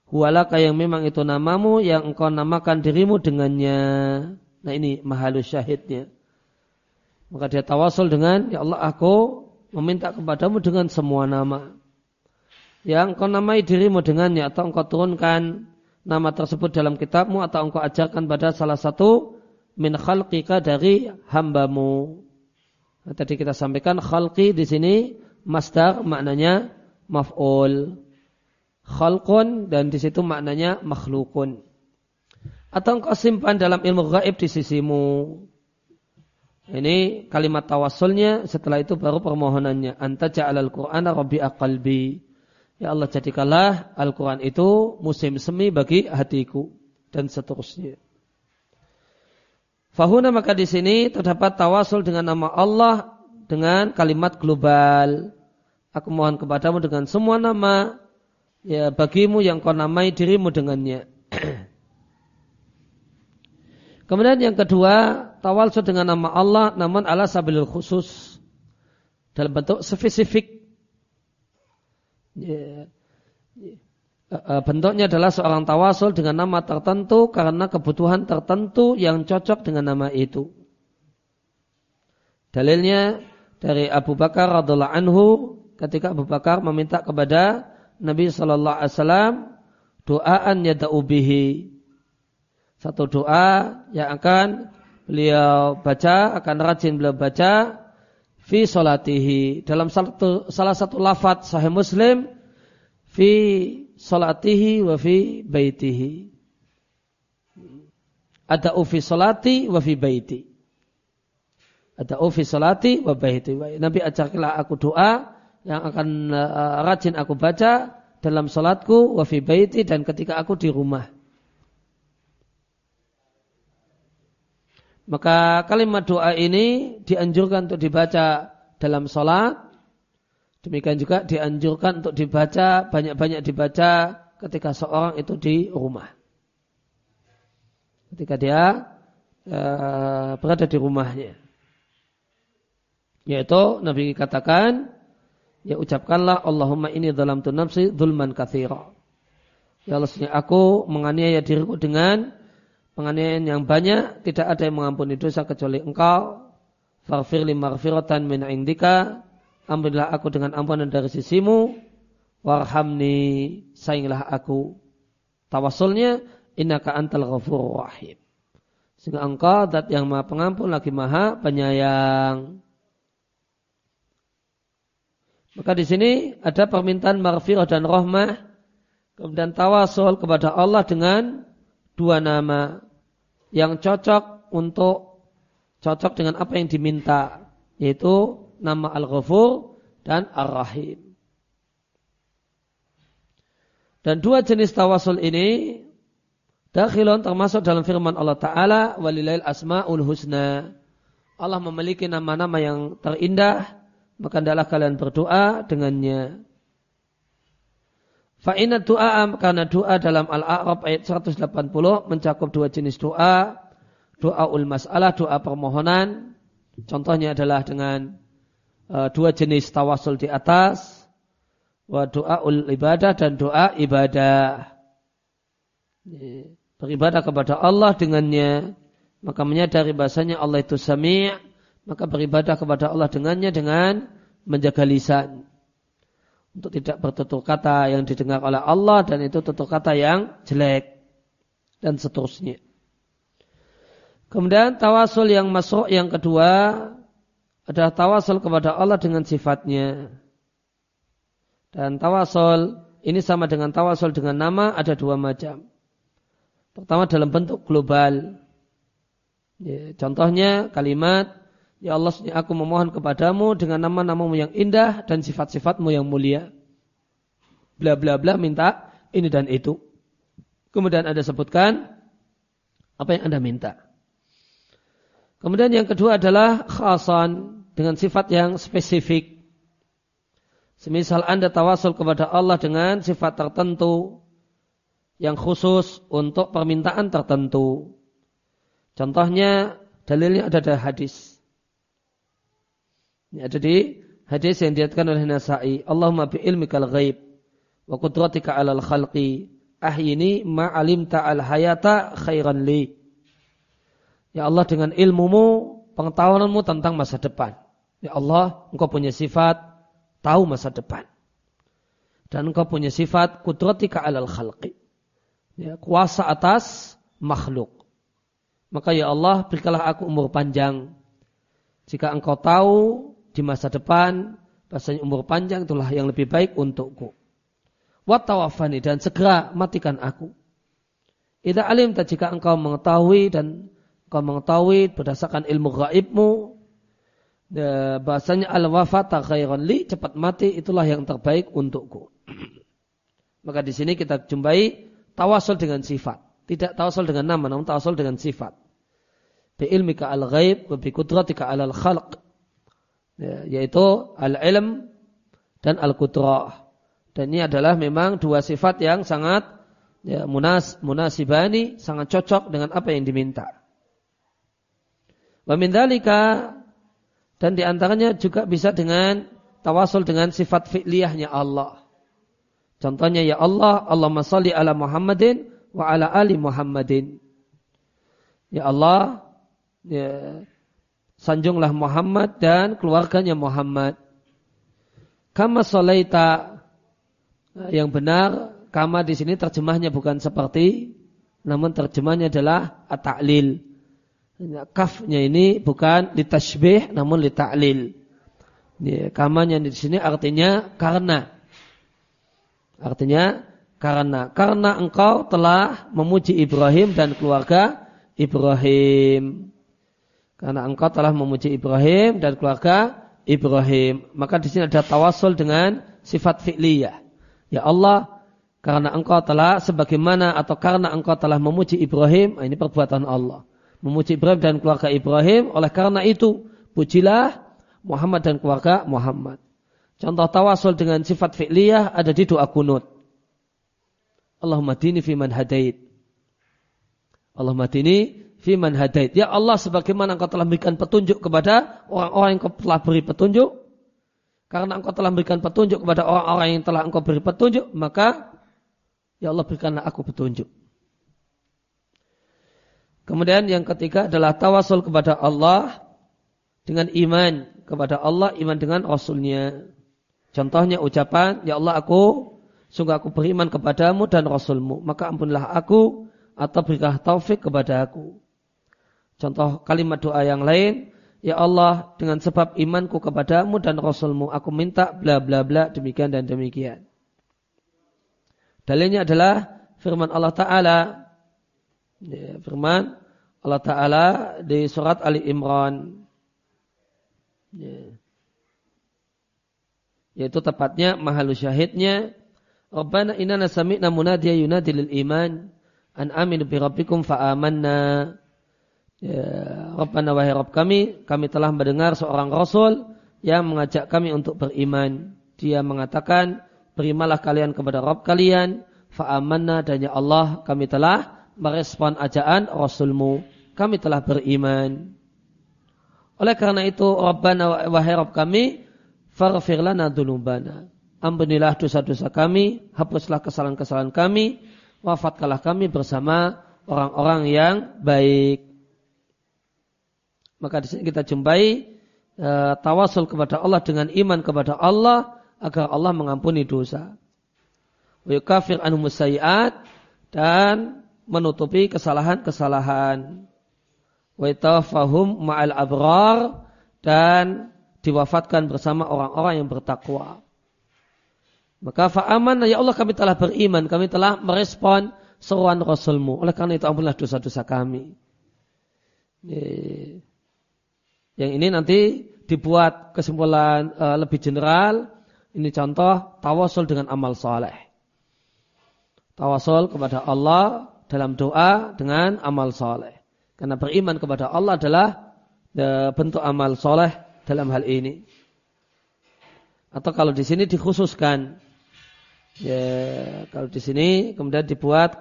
Huwalaka yang memang itu namamu yang engkau namakan dirimu dengannya. Nah ini mahalus syahidnya. Maka dia tawasul dengan ya Allah aku meminta kepadamu dengan semua nama. Yang kau namai dirimu dengannya atau engkau turunkan nama tersebut dalam kitabmu atau engkau ajarkan pada salah satu min khalqika dari hambamu. Nah, tadi kita sampaikan khalqi di sini masdar maknanya maf'ul. Khalqun dan di situ maknanya makhlukun. Atau engkau simpan dalam ilmu gaib di sisimu. Ini kalimat tawasulnya setelah itu baru permohonannya. Anta ja'alal Qur'ana rabbi aqalbi. Ya Allah jadikanlah Al-Quran itu musim semi bagi hatiku. Dan seterusnya. Fahuna maka di sini terdapat tawasul dengan nama Allah dengan kalimat global. Aku mohon kepadamu dengan semua nama ya bagimu yang kau namai dirimu dengannya. Kemudian yang kedua, tawalsul dengan nama Allah namun ala sabilil khusus. Dalam bentuk spesifik. Ya. Bentuknya adalah seorang tawasul dengan nama tertentu karena kebutuhan tertentu yang cocok dengan nama itu. Dalilnya dari Abu Bakar radhiallahu anhu ketika Abu Bakar meminta kepada Nabi Shallallahu Alaihi Wasallam doaan yada'u bihi. Satu doa yang akan beliau baca, akan rajin beliau baca fi solatihi dalam satu, salah satu lafat sahih muslim fi solatihi wa fi baitihi. Ada ufi solati wa fi baiti. Ada ufi solati wa baiti. Nabi ajarkanlah aku doa yang akan uh, rajin aku baca dalam salatku wa fi baiti dan ketika aku di rumah. Maka kalimat doa ini dianjurkan untuk dibaca dalam salat. Demikian juga dianjurkan untuk dibaca banyak-banyak dibaca ketika seorang itu di rumah. Ketika dia uh, berada di rumahnya. Yaitu Nabi katakan ya ucapkanlah Allahumma ini dalam tu nafsi zulman kathira. Ya Allah, aku menganiaya diriku dengan penganiayaan yang banyak, tidak ada yang mengampuni dosa kecuali engkau. Farfir li marfiratan min indika. Ampunilah aku dengan ampunan dari sisimu. Warhamni, sayanglah aku. Tawasulnya, innaka antal ghafur rahim. Sehingga engkau dat yang maha pengampun lagi maha penyayang. Maka di sini ada permintaan maghfirah dan rahmah kemudian tawasul kepada Allah dengan dua nama yang cocok untuk cocok dengan apa yang diminta yaitu nama Al-Ghafur dan Ar-Rahim. Dan dua jenis tawasul ini dakhilun termasuk dalam firman Allah Ta'ala walilail asma'ul husna. Allah memiliki nama-nama yang terindah maka adalah kalian berdoa dengannya. Fa'inat doa karena doa dalam Al-A'raf ayat 180 mencakup dua jenis doa. Doa ul masalah, doa permohonan. Contohnya adalah dengan uh, dua jenis tawasul di atas. Wa doa ul ibadah dan doa ibadah. Beribadah kepada Allah dengannya. Maka menyadari bahasanya Allah itu sami' maka beribadah kepada Allah dengannya dengan menjaga lisan untuk tidak bertutur kata yang didengar oleh Allah dan itu tutur kata yang jelek dan seterusnya. Kemudian tawasul yang masuk yang kedua adalah tawasul kepada Allah dengan sifatnya. Dan tawasul ini sama dengan tawasul dengan nama ada dua macam. Pertama dalam bentuk global. Ya, contohnya kalimat Ya Allah, aku memohon kepadamu dengan nama-namamu yang indah dan sifat-sifatmu yang mulia. Bla bla bla minta ini dan itu. Kemudian ada sebutkan apa yang anda minta. Kemudian yang kedua adalah khasan dengan sifat yang spesifik. Semisal anda tawasul kepada Allah dengan sifat tertentu yang khusus untuk permintaan tertentu. Contohnya dalilnya ada dari hadis. Ini ada di hadis yang diatkan oleh Nasai. Allahumma bi ilmikal ghaib wa qudratika alal khalqi ahyini ma'alim ta'al hayata khairan li. Ya Allah dengan ilmumu, pengetahuanmu tentang masa depan. Ya Allah, engkau punya sifat tahu masa depan. Dan engkau punya sifat kudratika alal khalqi. Ya, kuasa atas makhluk. Maka ya Allah, berikanlah aku umur panjang. Jika engkau tahu di masa depan, bahasanya umur panjang itulah yang lebih baik untukku. Watawafani dan segera matikan aku. Ida alim tak jika engkau mengetahui dan engkau mengetahui berdasarkan ilmu gaibmu, bahasanya al wafata khairan li cepat mati itulah yang terbaik untukku. Maka di sini kita jumpai tawasul dengan sifat. Tidak tawasul dengan nama, namun tawasul dengan sifat. Bi ilmika al ghaib, bi kudratika al khalq ya, yaitu al-ilm dan al-qudrah. Dan ini adalah memang dua sifat yang sangat ya, munas, munasibani, sangat cocok dengan apa yang diminta. Wa min dan di antaranya juga bisa dengan tawasul dengan sifat fi'liyahnya Allah. Contohnya ya Allah, Allahumma salli ala Muhammadin wa ala ali Muhammadin. Ya Allah, ya, sanjunglah Muhammad dan keluarganya Muhammad. Kama solaita yang benar, kama di sini terjemahnya bukan seperti, namun terjemahnya adalah at-ta'lil. Kafnya ini bukan litashbih namun lita'lil. Ya, kamanya di sini artinya karena. Artinya karena karena engkau telah memuji Ibrahim dan keluarga Ibrahim. Karena engkau telah memuji Ibrahim dan keluarga Ibrahim. Maka di sini ada tawasul dengan sifat fi'liyah. Ya Allah, karena engkau telah sebagaimana atau karena engkau telah memuji Ibrahim, ini perbuatan Allah. Memuji Ibrahim dan keluarga Ibrahim, oleh karena itu pujilah Muhammad dan keluarga Muhammad. Contoh tawasul dengan sifat fi'liyah ada di doa kunut. Allahumma dini man hadait. Allahumma dini man hadait. Ya Allah sebagaimana engkau telah memberikan petunjuk kepada orang-orang yang engkau telah beri petunjuk. Karena engkau telah memberikan petunjuk kepada orang-orang yang telah engkau beri petunjuk. Maka Ya Allah berikanlah aku petunjuk. Kemudian yang ketiga adalah tawasul kepada Allah dengan iman kepada Allah, iman dengan Rasulnya. Contohnya ucapan, Ya Allah aku, sungguh aku beriman kepadamu dan Rasulmu. Maka ampunlah aku atau berikanlah taufik kepada aku. Contoh kalimat doa yang lain, Ya Allah dengan sebab imanku kepadamu dan Rasulmu, aku minta bla bla bla demikian dan demikian. Dalilnya adalah firman Allah Ta'ala. Ya, firman Allah Ta'ala di surat Ali Imran. Ya yaitu tepatnya mahalu syahidnya Rabbana inna sami'na munadiya yunadi lil iman an aminu bi rabbikum fa amanna ya Rabbana wahai Rabb kami kami telah mendengar seorang rasul yang mengajak kami untuk beriman dia mengatakan berimalah kalian kepada Rabb kalian fa amanna dan ya Allah kami telah merespon ajakan rasulmu kami telah beriman oleh karena itu Rabbana wahai Rabb kami faghfir lana dzunubana. Ampunilah dosa-dosa kami, hapuslah kesalahan-kesalahan kami, wafatkanlah kami bersama orang-orang yang baik. Maka di sini kita jumpai e, tawasul kepada Allah dengan iman kepada Allah agar Allah mengampuni dosa. Yukafir anhum dan menutupi kesalahan-kesalahan. Wa ma'al abrar dan diwafatkan bersama orang-orang yang bertakwa. Maka fa'aman ya Allah kami telah beriman, kami telah merespon seruan Rasulmu. Oleh karena itu ampunlah dosa-dosa kami. Yang ini nanti dibuat kesimpulan uh, lebih general. Ini contoh tawasul dengan amal soleh. Tawasul kepada Allah dalam doa dengan amal soleh. Karena beriman kepada Allah adalah uh, bentuk amal soleh dalam hal ini. Atau kalau di sini dikhususkan, ya kalau di sini kemudian dibuat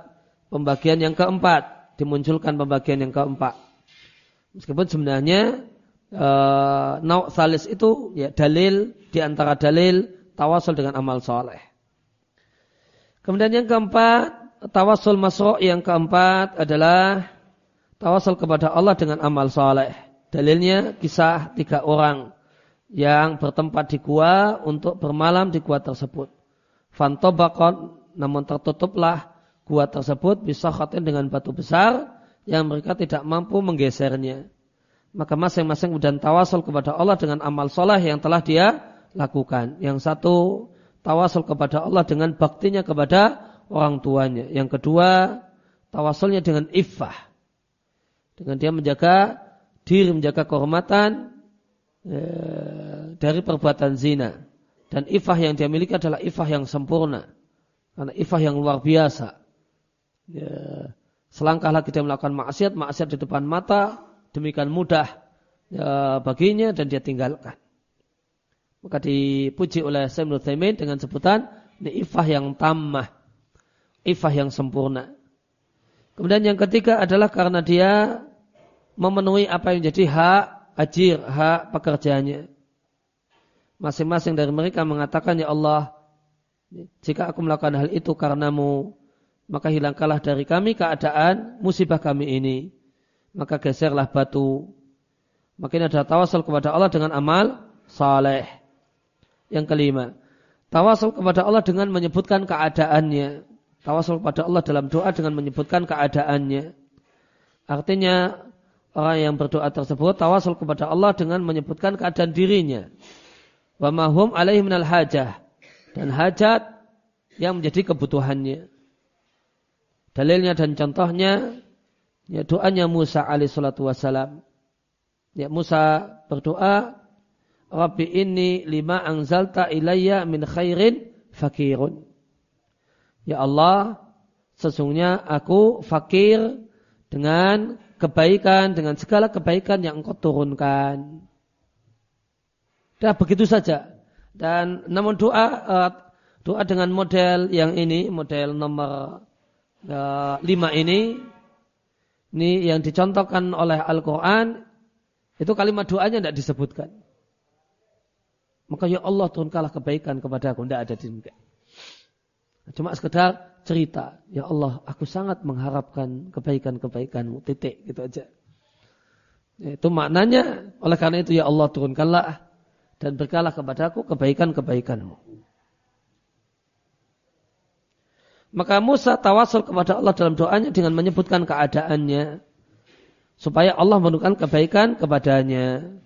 pembagian yang keempat, dimunculkan pembagian yang keempat. Meskipun sebenarnya uh, nauk salis itu ya dalil di antara dalil tawasul dengan amal soleh. Kemudian yang keempat, tawasul masro' yang keempat adalah tawasul kepada Allah dengan amal soleh. Dalilnya kisah tiga orang yang bertempat di gua untuk bermalam di gua tersebut. Fantobakon namun tertutuplah gua tersebut bisa khatin dengan batu besar yang mereka tidak mampu menggesernya. Maka masing-masing kemudian tawasul kepada Allah dengan amal soleh yang telah dia lakukan. Yang satu tawasul kepada Allah dengan baktinya kepada orang tuanya. Yang kedua tawasulnya dengan iffah. Dengan dia menjaga diri menjaga kehormatan e, dari perbuatan zina. Dan ifah yang dia miliki adalah ifah yang sempurna. Karena ifah yang luar biasa. Ya, selangkah lagi dia melakukan maksiat, maksiat di depan mata, demikian mudah ya, baginya dan dia tinggalkan. Maka dipuji oleh Sayyid Thaimin dengan sebutan ini ifah yang tamah, ifah yang sempurna. Kemudian yang ketiga adalah karena dia memenuhi apa yang jadi hak ajir, hak pekerjaannya. Masing-masing dari mereka mengatakan, Ya Allah, jika aku melakukan hal itu karenamu, maka hilangkanlah dari kami keadaan musibah kami ini. Maka geserlah batu. Makin ada tawasul kepada Allah dengan amal saleh. Yang kelima, tawasul kepada Allah dengan menyebutkan keadaannya. Tawasul kepada Allah dalam doa dengan menyebutkan keadaannya. Artinya orang yang berdoa tersebut tawasul kepada Allah dengan menyebutkan keadaan dirinya. Wa mahum alaihi minal hajah. Dan hajat yang menjadi kebutuhannya. Dalilnya dan contohnya ya doanya Musa alaihi salatu wasalam. Ya Musa berdoa, Rabbi ini lima angzalta ilayya min khairin fakirun. Ya Allah, sesungguhnya aku fakir dengan kebaikan, dengan segala kebaikan yang engkau turunkan. Dah begitu saja. Dan namun doa uh, doa dengan model yang ini, model nomor uh, lima ini, ini yang dicontohkan oleh Al-Quran, itu kalimat doanya tidak disebutkan. Maka ya Allah turunkanlah kebaikan kepada aku. Tidak ada di Cuma sekedar cerita. Ya Allah, aku sangat mengharapkan kebaikan-kebaikanmu. Titik, gitu aja. Itu maknanya, oleh karena itu ya Allah turunkanlah dan berkalah kepadaku kebaikan-kebaikanmu. Maka Musa tawasul kepada Allah dalam doanya dengan menyebutkan keadaannya. Supaya Allah menunjukkan kebaikan kepadanya.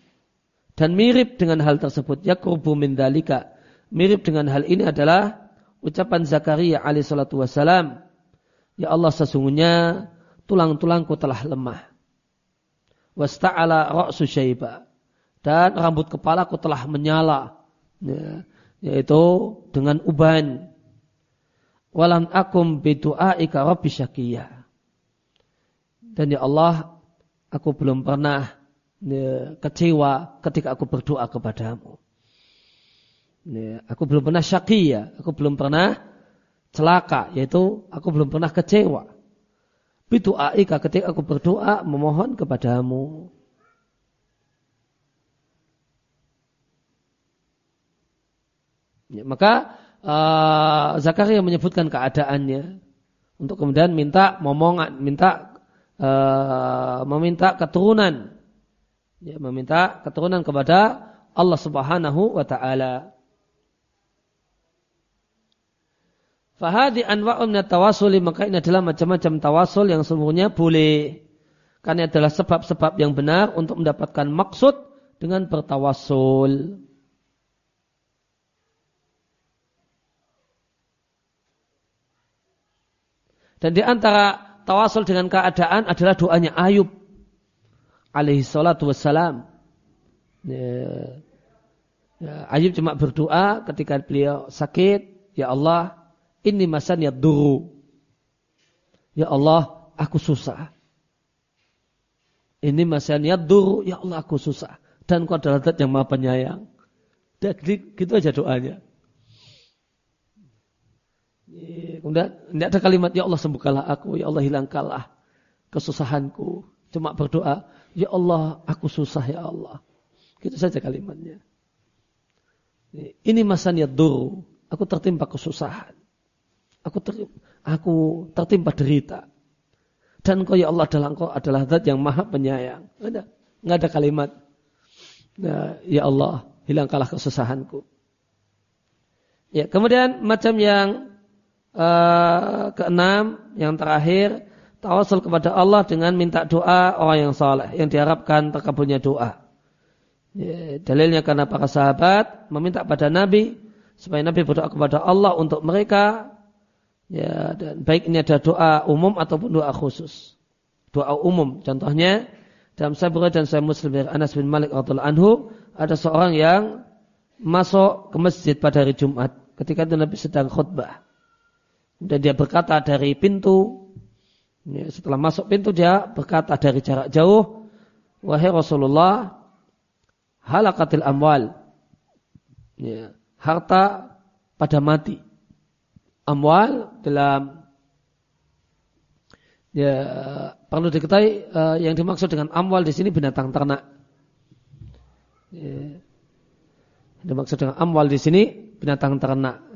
Dan mirip dengan hal tersebut. Ya kurbu min dalika. Mirip dengan hal ini adalah ucapan Zakaria alaih salatu wassalam. Ya Allah sesungguhnya tulang-tulangku telah lemah. Wasta'ala ra'su syaiba dan rambut kepalaku telah menyala ya, yaitu dengan uban walam akum bidu'aika rabbi syakiyah dan ya Allah aku belum pernah ya, kecewa ketika aku berdoa kepadamu. Ya, aku belum pernah syakiyah aku belum pernah celaka yaitu aku belum pernah kecewa. Bidu'aika ketika aku berdoa memohon kepadamu. Ya, maka uh, Zakaria menyebutkan keadaannya untuk kemudian minta momongan, minta uh, meminta keturunan, ya, meminta keturunan kepada Allah Subhanahu wa taala. Fahadi anwa'un tawasuli maka ini adalah macam-macam tawasul yang semuanya boleh. Karena adalah sebab-sebab yang benar untuk mendapatkan maksud dengan bertawasul. Dan di antara tawasul dengan keadaan adalah doanya Ayub alaihi salatu wassalam. Ya, ya, Ayub cuma berdoa ketika beliau sakit, ya Allah, ini masan ya duru. Ya Allah, aku susah. Ini masan ya duru, ya Allah aku susah. Dan kau adalah zat yang maha penyayang. Dan gitu aja doanya. Kemudian tidak ada kalimat ya Allah sembuhkanlah aku, ya Allah hilangkanlah kesusahanku. Cuma berdoa, ya Allah aku susah ya Allah. Gitu saja kalimatnya. Ini masanya duru. Aku tertimpa kesusahan. Aku ter, aku tertimpa derita. Dan kau ya Allah adalah engkau adalah zat yang maha penyayang. Ada, nggak ada kalimat. Nah, ya Allah, hilangkanlah kesusahanku. Ya, kemudian macam yang uh, keenam yang terakhir tawasul kepada Allah dengan minta doa orang yang saleh yang diharapkan terkabulnya doa. Ya, dalilnya karena para sahabat meminta pada Nabi supaya Nabi berdoa kepada Allah untuk mereka. Ya, dan baik ini ada doa umum ataupun doa khusus. Doa umum, contohnya dalam Sabra dan saya Muslim dari Anas bin Malik radhiallahu anhu ada seorang yang masuk ke masjid pada hari Jumat ketika itu Nabi sedang khutbah. Dan dia berkata dari pintu. Ya, setelah masuk pintu dia berkata dari jarak jauh. Wahai Rasulullah. Halakatil amwal. Ya, harta pada mati. Amwal dalam ya perlu diketahui uh, yang dimaksud dengan amwal di sini binatang ternak. Ya, dimaksud dengan amwal di sini binatang ternak.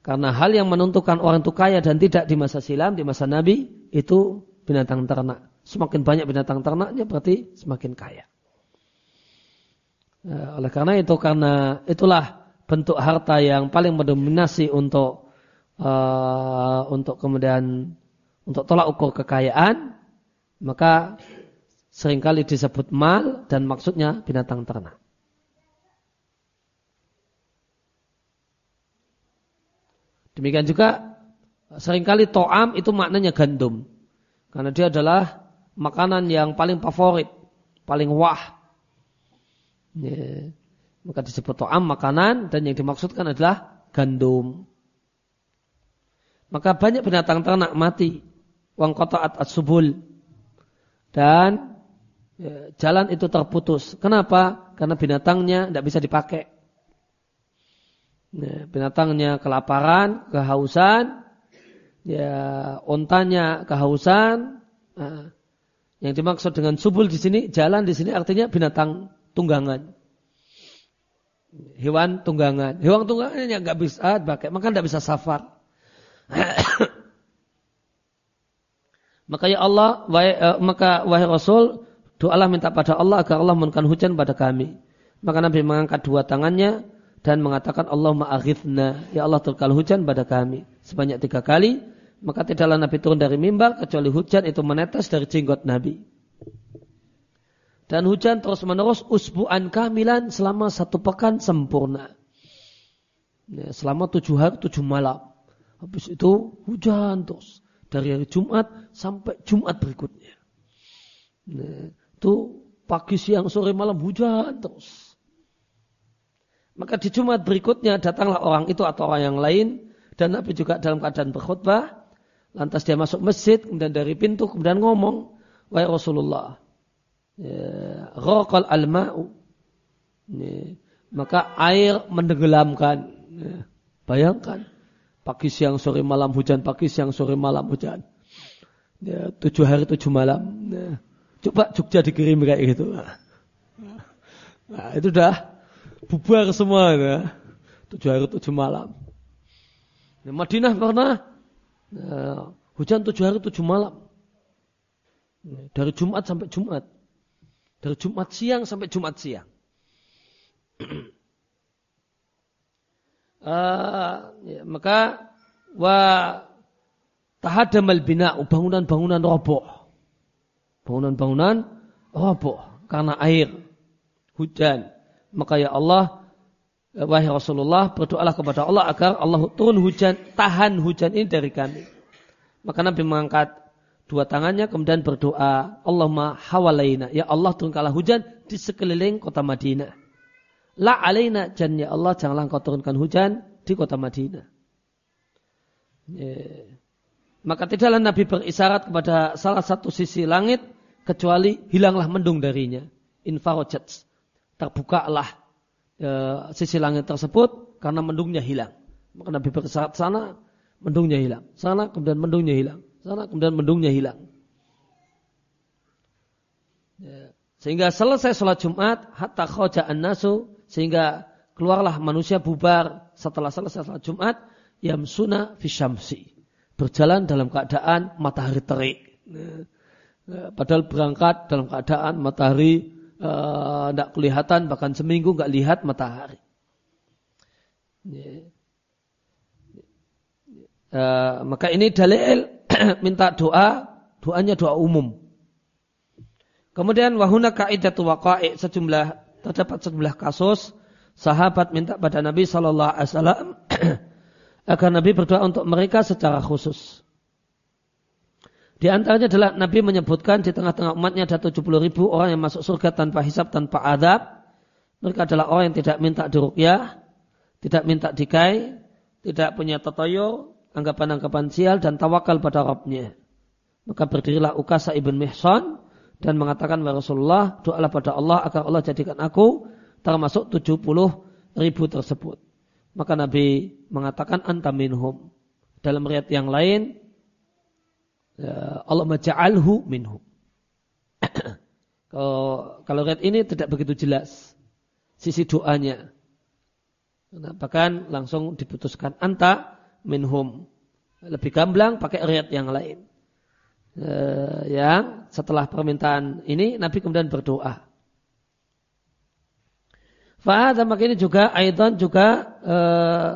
Karena hal yang menentukan orang itu kaya dan tidak di masa silam, di masa Nabi, itu binatang ternak. Semakin banyak binatang ternaknya berarti semakin kaya. Ya, oleh karena itu, karena itulah bentuk harta yang paling mendominasi untuk uh, untuk kemudian untuk tolak ukur kekayaan, maka sering kali disebut mal dan maksudnya binatang ternak. Demikian juga sering kali to'am itu maknanya gandum. Karena dia adalah makanan yang paling favorit, paling wah. Ya. Maka disebut to'am makanan dan yang dimaksudkan adalah gandum. maka banyak binatang ternak mati. Wang kota at subul dan ya, jalan itu terputus. Kenapa? Karena binatangnya tidak bisa dipakai. Ya, binatangnya kelaparan, kehausan, ya ontanya kehausan. Nah, yang dimaksud dengan subul di sini, jalan di sini artinya binatang tunggangan. Hewan tunggangan. Hewan tunggangannya nggak bisa pakai, maka tidak bisa safar. maka ya Allah, uh, maka wahai Rasul, doalah minta pada Allah agar Allah menurunkan hujan pada kami. Maka Nabi mengangkat dua tangannya dan mengatakan Allah ma'aghithna. Ya Allah turunkan hujan pada kami. Sebanyak tiga kali. Maka tidaklah Nabi turun dari mimbar kecuali hujan itu menetes dari jenggot Nabi. Dan hujan terus menerus usbu'an kamilan selama satu pekan sempurna. Ya, selama tujuh hari tujuh malam. Habis itu hujan terus. Dari hari Jumat sampai Jumat berikutnya. Nah, itu pagi, siang, sore, malam hujan terus. Maka di Jumat berikutnya datanglah orang itu atau orang yang lain. Dan Nabi juga dalam keadaan berkhutbah. Lantas dia masuk masjid, kemudian dari pintu, kemudian ngomong. Wahai Rasulullah. Ya, Rokal al-ma'u. Ya, maka air mendenggelamkan. Ya, bayangkan Pagi, siang, sore, malam hujan. Pagi, siang, sore, malam hujan. Ya, tujuh hari, tujuh malam. Ya. Coba Jogja dikirim kayak gitu. Nah, itu dah bubar semua. Ya. Tujuh hari, tujuh malam. Ya, Madinah pernah ya, hujan tujuh hari, tujuh malam. Dari Jumat sampai Jumat. Dari Jumat siang sampai Jumat siang. Uh, ya, maka wa tahadamal bina'u bangunan-bangunan roboh. Bangunan-bangunan roboh karena air hujan. Maka ya Allah ya wahai Rasulullah berdoalah kepada Allah agar Allah turun hujan tahan hujan ini dari kami. Maka Nabi mengangkat dua tangannya kemudian berdoa Allahumma hawalaina ya Allah turunkanlah hujan di sekeliling kota Madinah. La alaina jan ya Allah janganlah engkau turunkan hujan di kota Madinah. Ya. Maka tidaklah Nabi berisyarat kepada salah satu sisi langit kecuali hilanglah mendung darinya. Infarojat. Terbukalah e, sisi langit tersebut karena mendungnya hilang. Maka Nabi berisyarat sana, mendungnya hilang. Sana kemudian mendungnya hilang. Sana kemudian mendungnya hilang. Ya. Sehingga selesai sholat Jumat, hatta khoja an-nasu, sehingga keluarlah manusia bubar setelah selesai sholat Jumat, yamsuna fisyamsi. Berjalan dalam keadaan matahari terik. Padahal berangkat dalam keadaan matahari tidak uh, kelihatan, bahkan seminggu nggak lihat matahari. Uh, maka ini dalil minta doa, doanya doa umum. Kemudian wahuna kaidatu waqa'i sejumlah terdapat sejumlah kasus sahabat minta pada Nabi Shallallahu Alaihi agar Nabi berdoa untuk mereka secara khusus. Di antaranya adalah Nabi menyebutkan di tengah-tengah umatnya ada 70 ribu orang yang masuk surga tanpa hisap, tanpa adab. Mereka adalah orang yang tidak minta dirukyah, tidak minta dikai, tidak punya tatoyo, anggapan-anggapan sial dan tawakal pada Rabbnya. Maka berdirilah Ukasa ibn Mihsan dan mengatakan kepada Rasulullah, doalah pada Allah agar Allah jadikan aku termasuk 70 ribu tersebut. Maka Nabi mengatakan anta minhum. Dalam riat yang lain, Allah maja'alhu minhum. kalau, kalau ini tidak begitu jelas. Sisi doanya. Nah, bahkan langsung diputuskan anta minhum. Lebih gamblang pakai riat yang lain eh, yang setelah permintaan ini Nabi kemudian berdoa. Fahad maka ini juga aidan juga eh,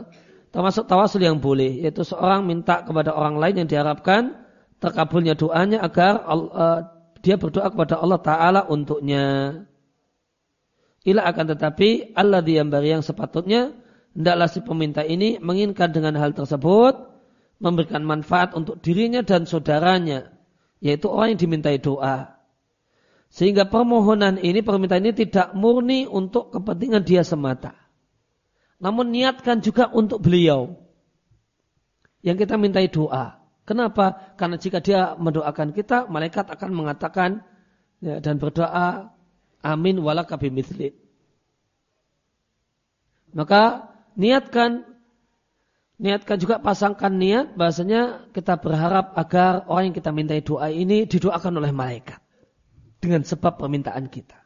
termasuk tawasul yang boleh yaitu seorang minta kepada orang lain yang diharapkan terkabulnya doanya agar eh, dia berdoa kepada Allah Taala untuknya. Ila akan tetapi Allah diambari yang sepatutnya hendaklah si peminta ini menginginkan dengan hal tersebut memberikan manfaat untuk dirinya dan saudaranya yaitu orang yang dimintai doa. Sehingga permohonan ini, permintaan ini tidak murni untuk kepentingan dia semata. Namun niatkan juga untuk beliau. yang kita mintai doa. Kenapa? Karena jika dia mendoakan kita, malaikat akan mengatakan ya, dan berdoa, amin walaka bimithlin. Maka niatkan niatkan juga pasangkan niat bahasanya kita berharap agar orang yang kita mintai doa ini didoakan oleh malaikat dengan sebab permintaan kita.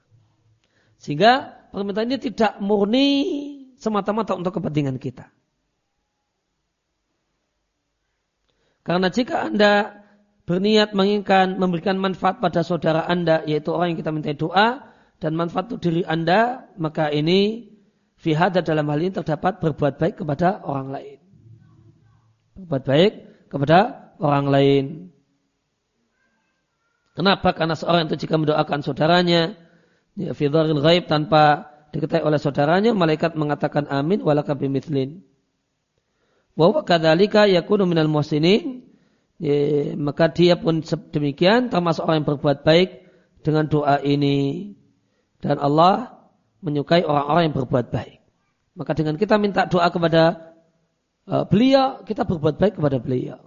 Sehingga permintaan ini tidak murni semata-mata untuk kepentingan kita. Karena jika Anda berniat menginginkan memberikan manfaat pada saudara Anda, yaitu orang yang kita minta doa, dan manfaat untuk diri Anda, maka ini fihada dalam hal ini terdapat berbuat baik kepada orang lain. Berbuat baik kepada orang lain. Kenapa? Karena seorang itu jika mendoakan saudaranya, ya, fidharil ghaib tanpa diketahui oleh saudaranya, malaikat mengatakan amin walaka bimithlin. Wa kadzalika yakunu minal muhsinin ya, maka dia pun demikian termasuk orang yang berbuat baik dengan doa ini dan Allah menyukai orang-orang yang berbuat baik. Maka dengan kita minta doa kepada uh, beliau, kita berbuat baik kepada beliau.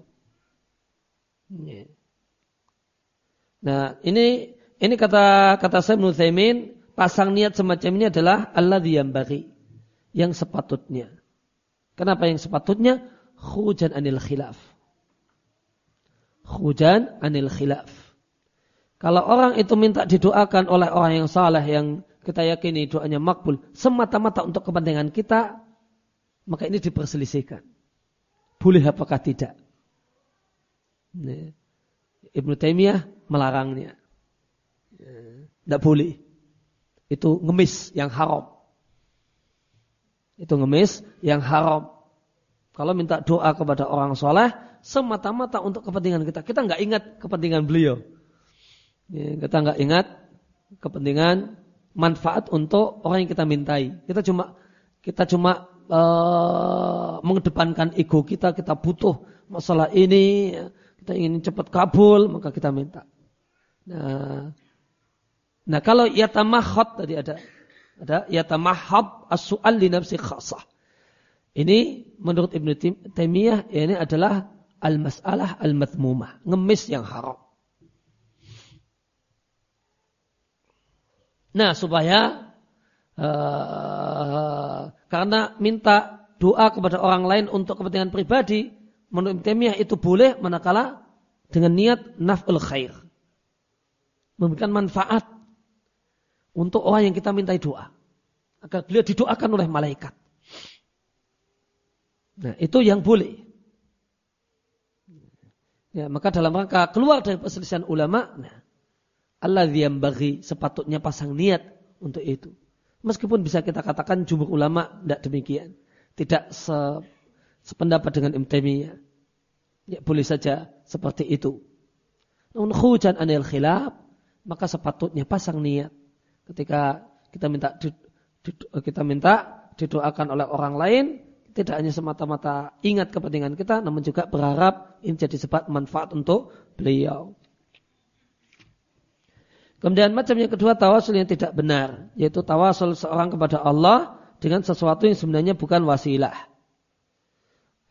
Ya. Nah, ini ini kata kata saya Nuthaimin, pasang niat semacam ini adalah Allah bagi yang sepatutnya. Kenapa yang sepatutnya? Hujan anil khilaf. Hujan anil khilaf. Kalau orang itu minta didoakan oleh orang yang salah yang kita yakini doanya makbul semata-mata untuk kepentingan kita, maka ini diperselisihkan. Boleh apakah tidak? Ibnu Taimiyah melarangnya. Tidak boleh. Itu ngemis yang haram. Itu ngemis yang haram. Kalau minta doa kepada orang soleh, semata-mata untuk kepentingan kita. Kita nggak ingat kepentingan beliau. Ya, kita nggak ingat kepentingan manfaat untuk orang yang kita mintai. Kita cuma kita cuma uh, mengedepankan ego kita. Kita butuh masalah ini. Kita ingin cepat kabul, maka kita minta. Nah, nah kalau yatamahot tadi ada ada yatamahab as-su'al li nafsi khasah. Ini menurut Ibnu Taimiyah ini adalah al-mas'alah al-mathmumah, ngemis yang haram. Nah, supaya uh, karena minta doa kepada orang lain untuk kepentingan pribadi, menurut Ibnu Taimiyah itu boleh manakala dengan niat naf'ul khair. Memberikan manfaat untuk orang yang kita mintai doa. Agar beliau didoakan oleh malaikat. Nah, itu yang boleh. Ya, maka dalam rangka keluar dari perselisihan ulama, nah, Allah yang bagi sepatutnya pasang niat untuk itu. Meskipun bisa kita katakan jumhur ulama tidak demikian. Tidak se, sependapat dengan Ibn Ya, boleh saja seperti itu. Namun hujan anil khilaf, maka sepatutnya pasang niat ketika kita minta kita minta didoakan oleh orang lain tidak hanya semata-mata ingat kepentingan kita namun juga berharap ini jadi sebab manfaat untuk beliau. Kemudian macam yang kedua tawasul yang tidak benar yaitu tawasul seorang kepada Allah dengan sesuatu yang sebenarnya bukan wasilah.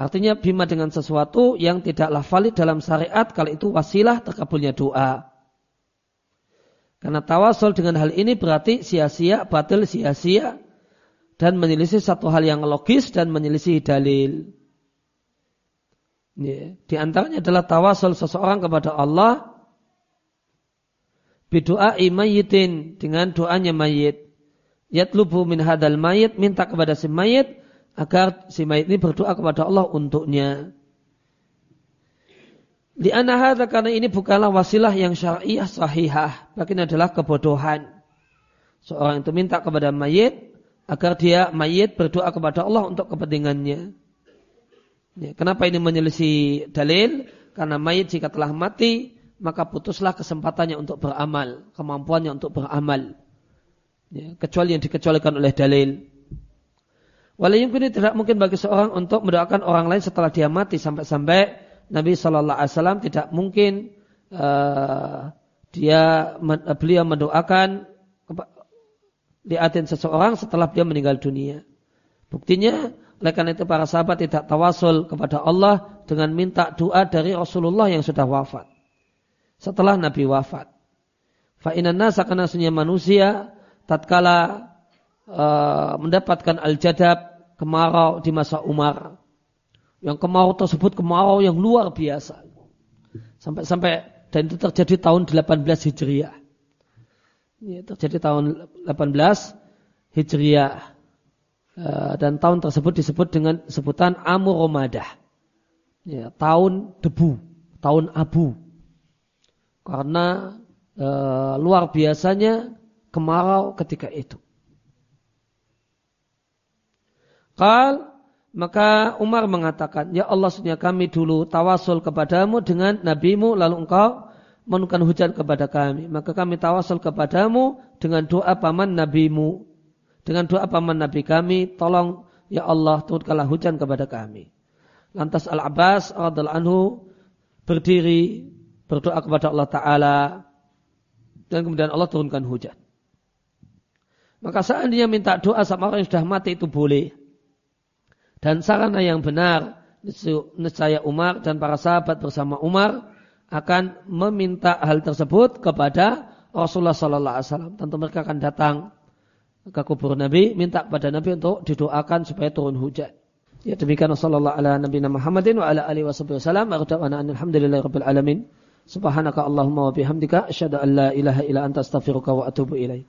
Artinya bima dengan sesuatu yang tidaklah valid dalam syariat kalau itu wasilah terkabulnya doa. Karena tawasul dengan hal ini berarti sia-sia, batil sia-sia dan menyelisih satu hal yang logis dan menyelisih dalil. Di antaranya adalah tawasul seseorang kepada Allah bidoa mayitin dengan doanya mayit. Yatlubu min hadal mayit minta kepada si mayit agar si mayit ini berdoa kepada Allah untuknya. Di hadza karena ini bukanlah wasilah yang syariah sahihah, bahkan adalah kebodohan. Seorang itu minta kepada mayit agar dia mayit berdoa kepada Allah untuk kepentingannya. Ya, kenapa ini menyelisih dalil? Karena mayit jika telah mati, maka putuslah kesempatannya untuk beramal, kemampuannya untuk beramal. Ya, kecuali yang dikecualikan oleh dalil. Walaupun ini tidak mungkin bagi seorang untuk mendoakan orang lain setelah dia mati sampai-sampai Nabi Shallallahu Alaihi Wasallam tidak mungkin uh, dia beliau mendoakan liatin seseorang setelah dia meninggal dunia. Buktinya Oleh karena itu para sahabat tidak tawasul kepada Allah dengan minta doa dari Rasulullah yang sudah wafat. Setelah Nabi wafat. Fa'inan nasa karena manusia tatkala uh, mendapatkan al-jadab kemarau di masa Umar. Yang kemarau tersebut kemarau yang luar biasa. Sampai-sampai dan itu terjadi tahun 18 Hijriah. Ya, terjadi tahun 18 Hijriah. Eh, dan tahun tersebut disebut dengan sebutan Amuromadah. Ya, tahun debu, tahun abu. Karena e, luar biasanya kemarau ketika itu. Kal maka Umar mengatakan, Ya Allah sunya kami dulu tawasul kepadamu dengan nabimu lalu engkau menurunkan hujan kepada kami. Maka kami tawasul kepadamu dengan doa paman nabimu dengan doa paman Nabi kami, tolong ya Allah turunkanlah hujan kepada kami. Lantas Al-Abbas radhiallahu anhu berdiri berdoa kepada Allah Ta'ala dan kemudian Allah turunkan hujan. Maka seandainya minta doa sama orang yang sudah mati itu boleh. Dan sarana yang benar, nescaya Umar dan para sahabat bersama Umar akan meminta hal tersebut kepada Rasulullah Sallallahu Alaihi Wasallam. Tentu mereka akan datang ke kubur Nabi, minta kepada Nabi untuk didoakan supaya turun hujan. Ya demikian sallallahu ala nabiyina Muhammadin wa ala alihi wasallam. Arda'ana alhamdulillahi rabbil alamin. Subhanaka Allahumma wa bihamdika asyhadu an la ilaha illa anta astaghfiruka wa atubu ilaik.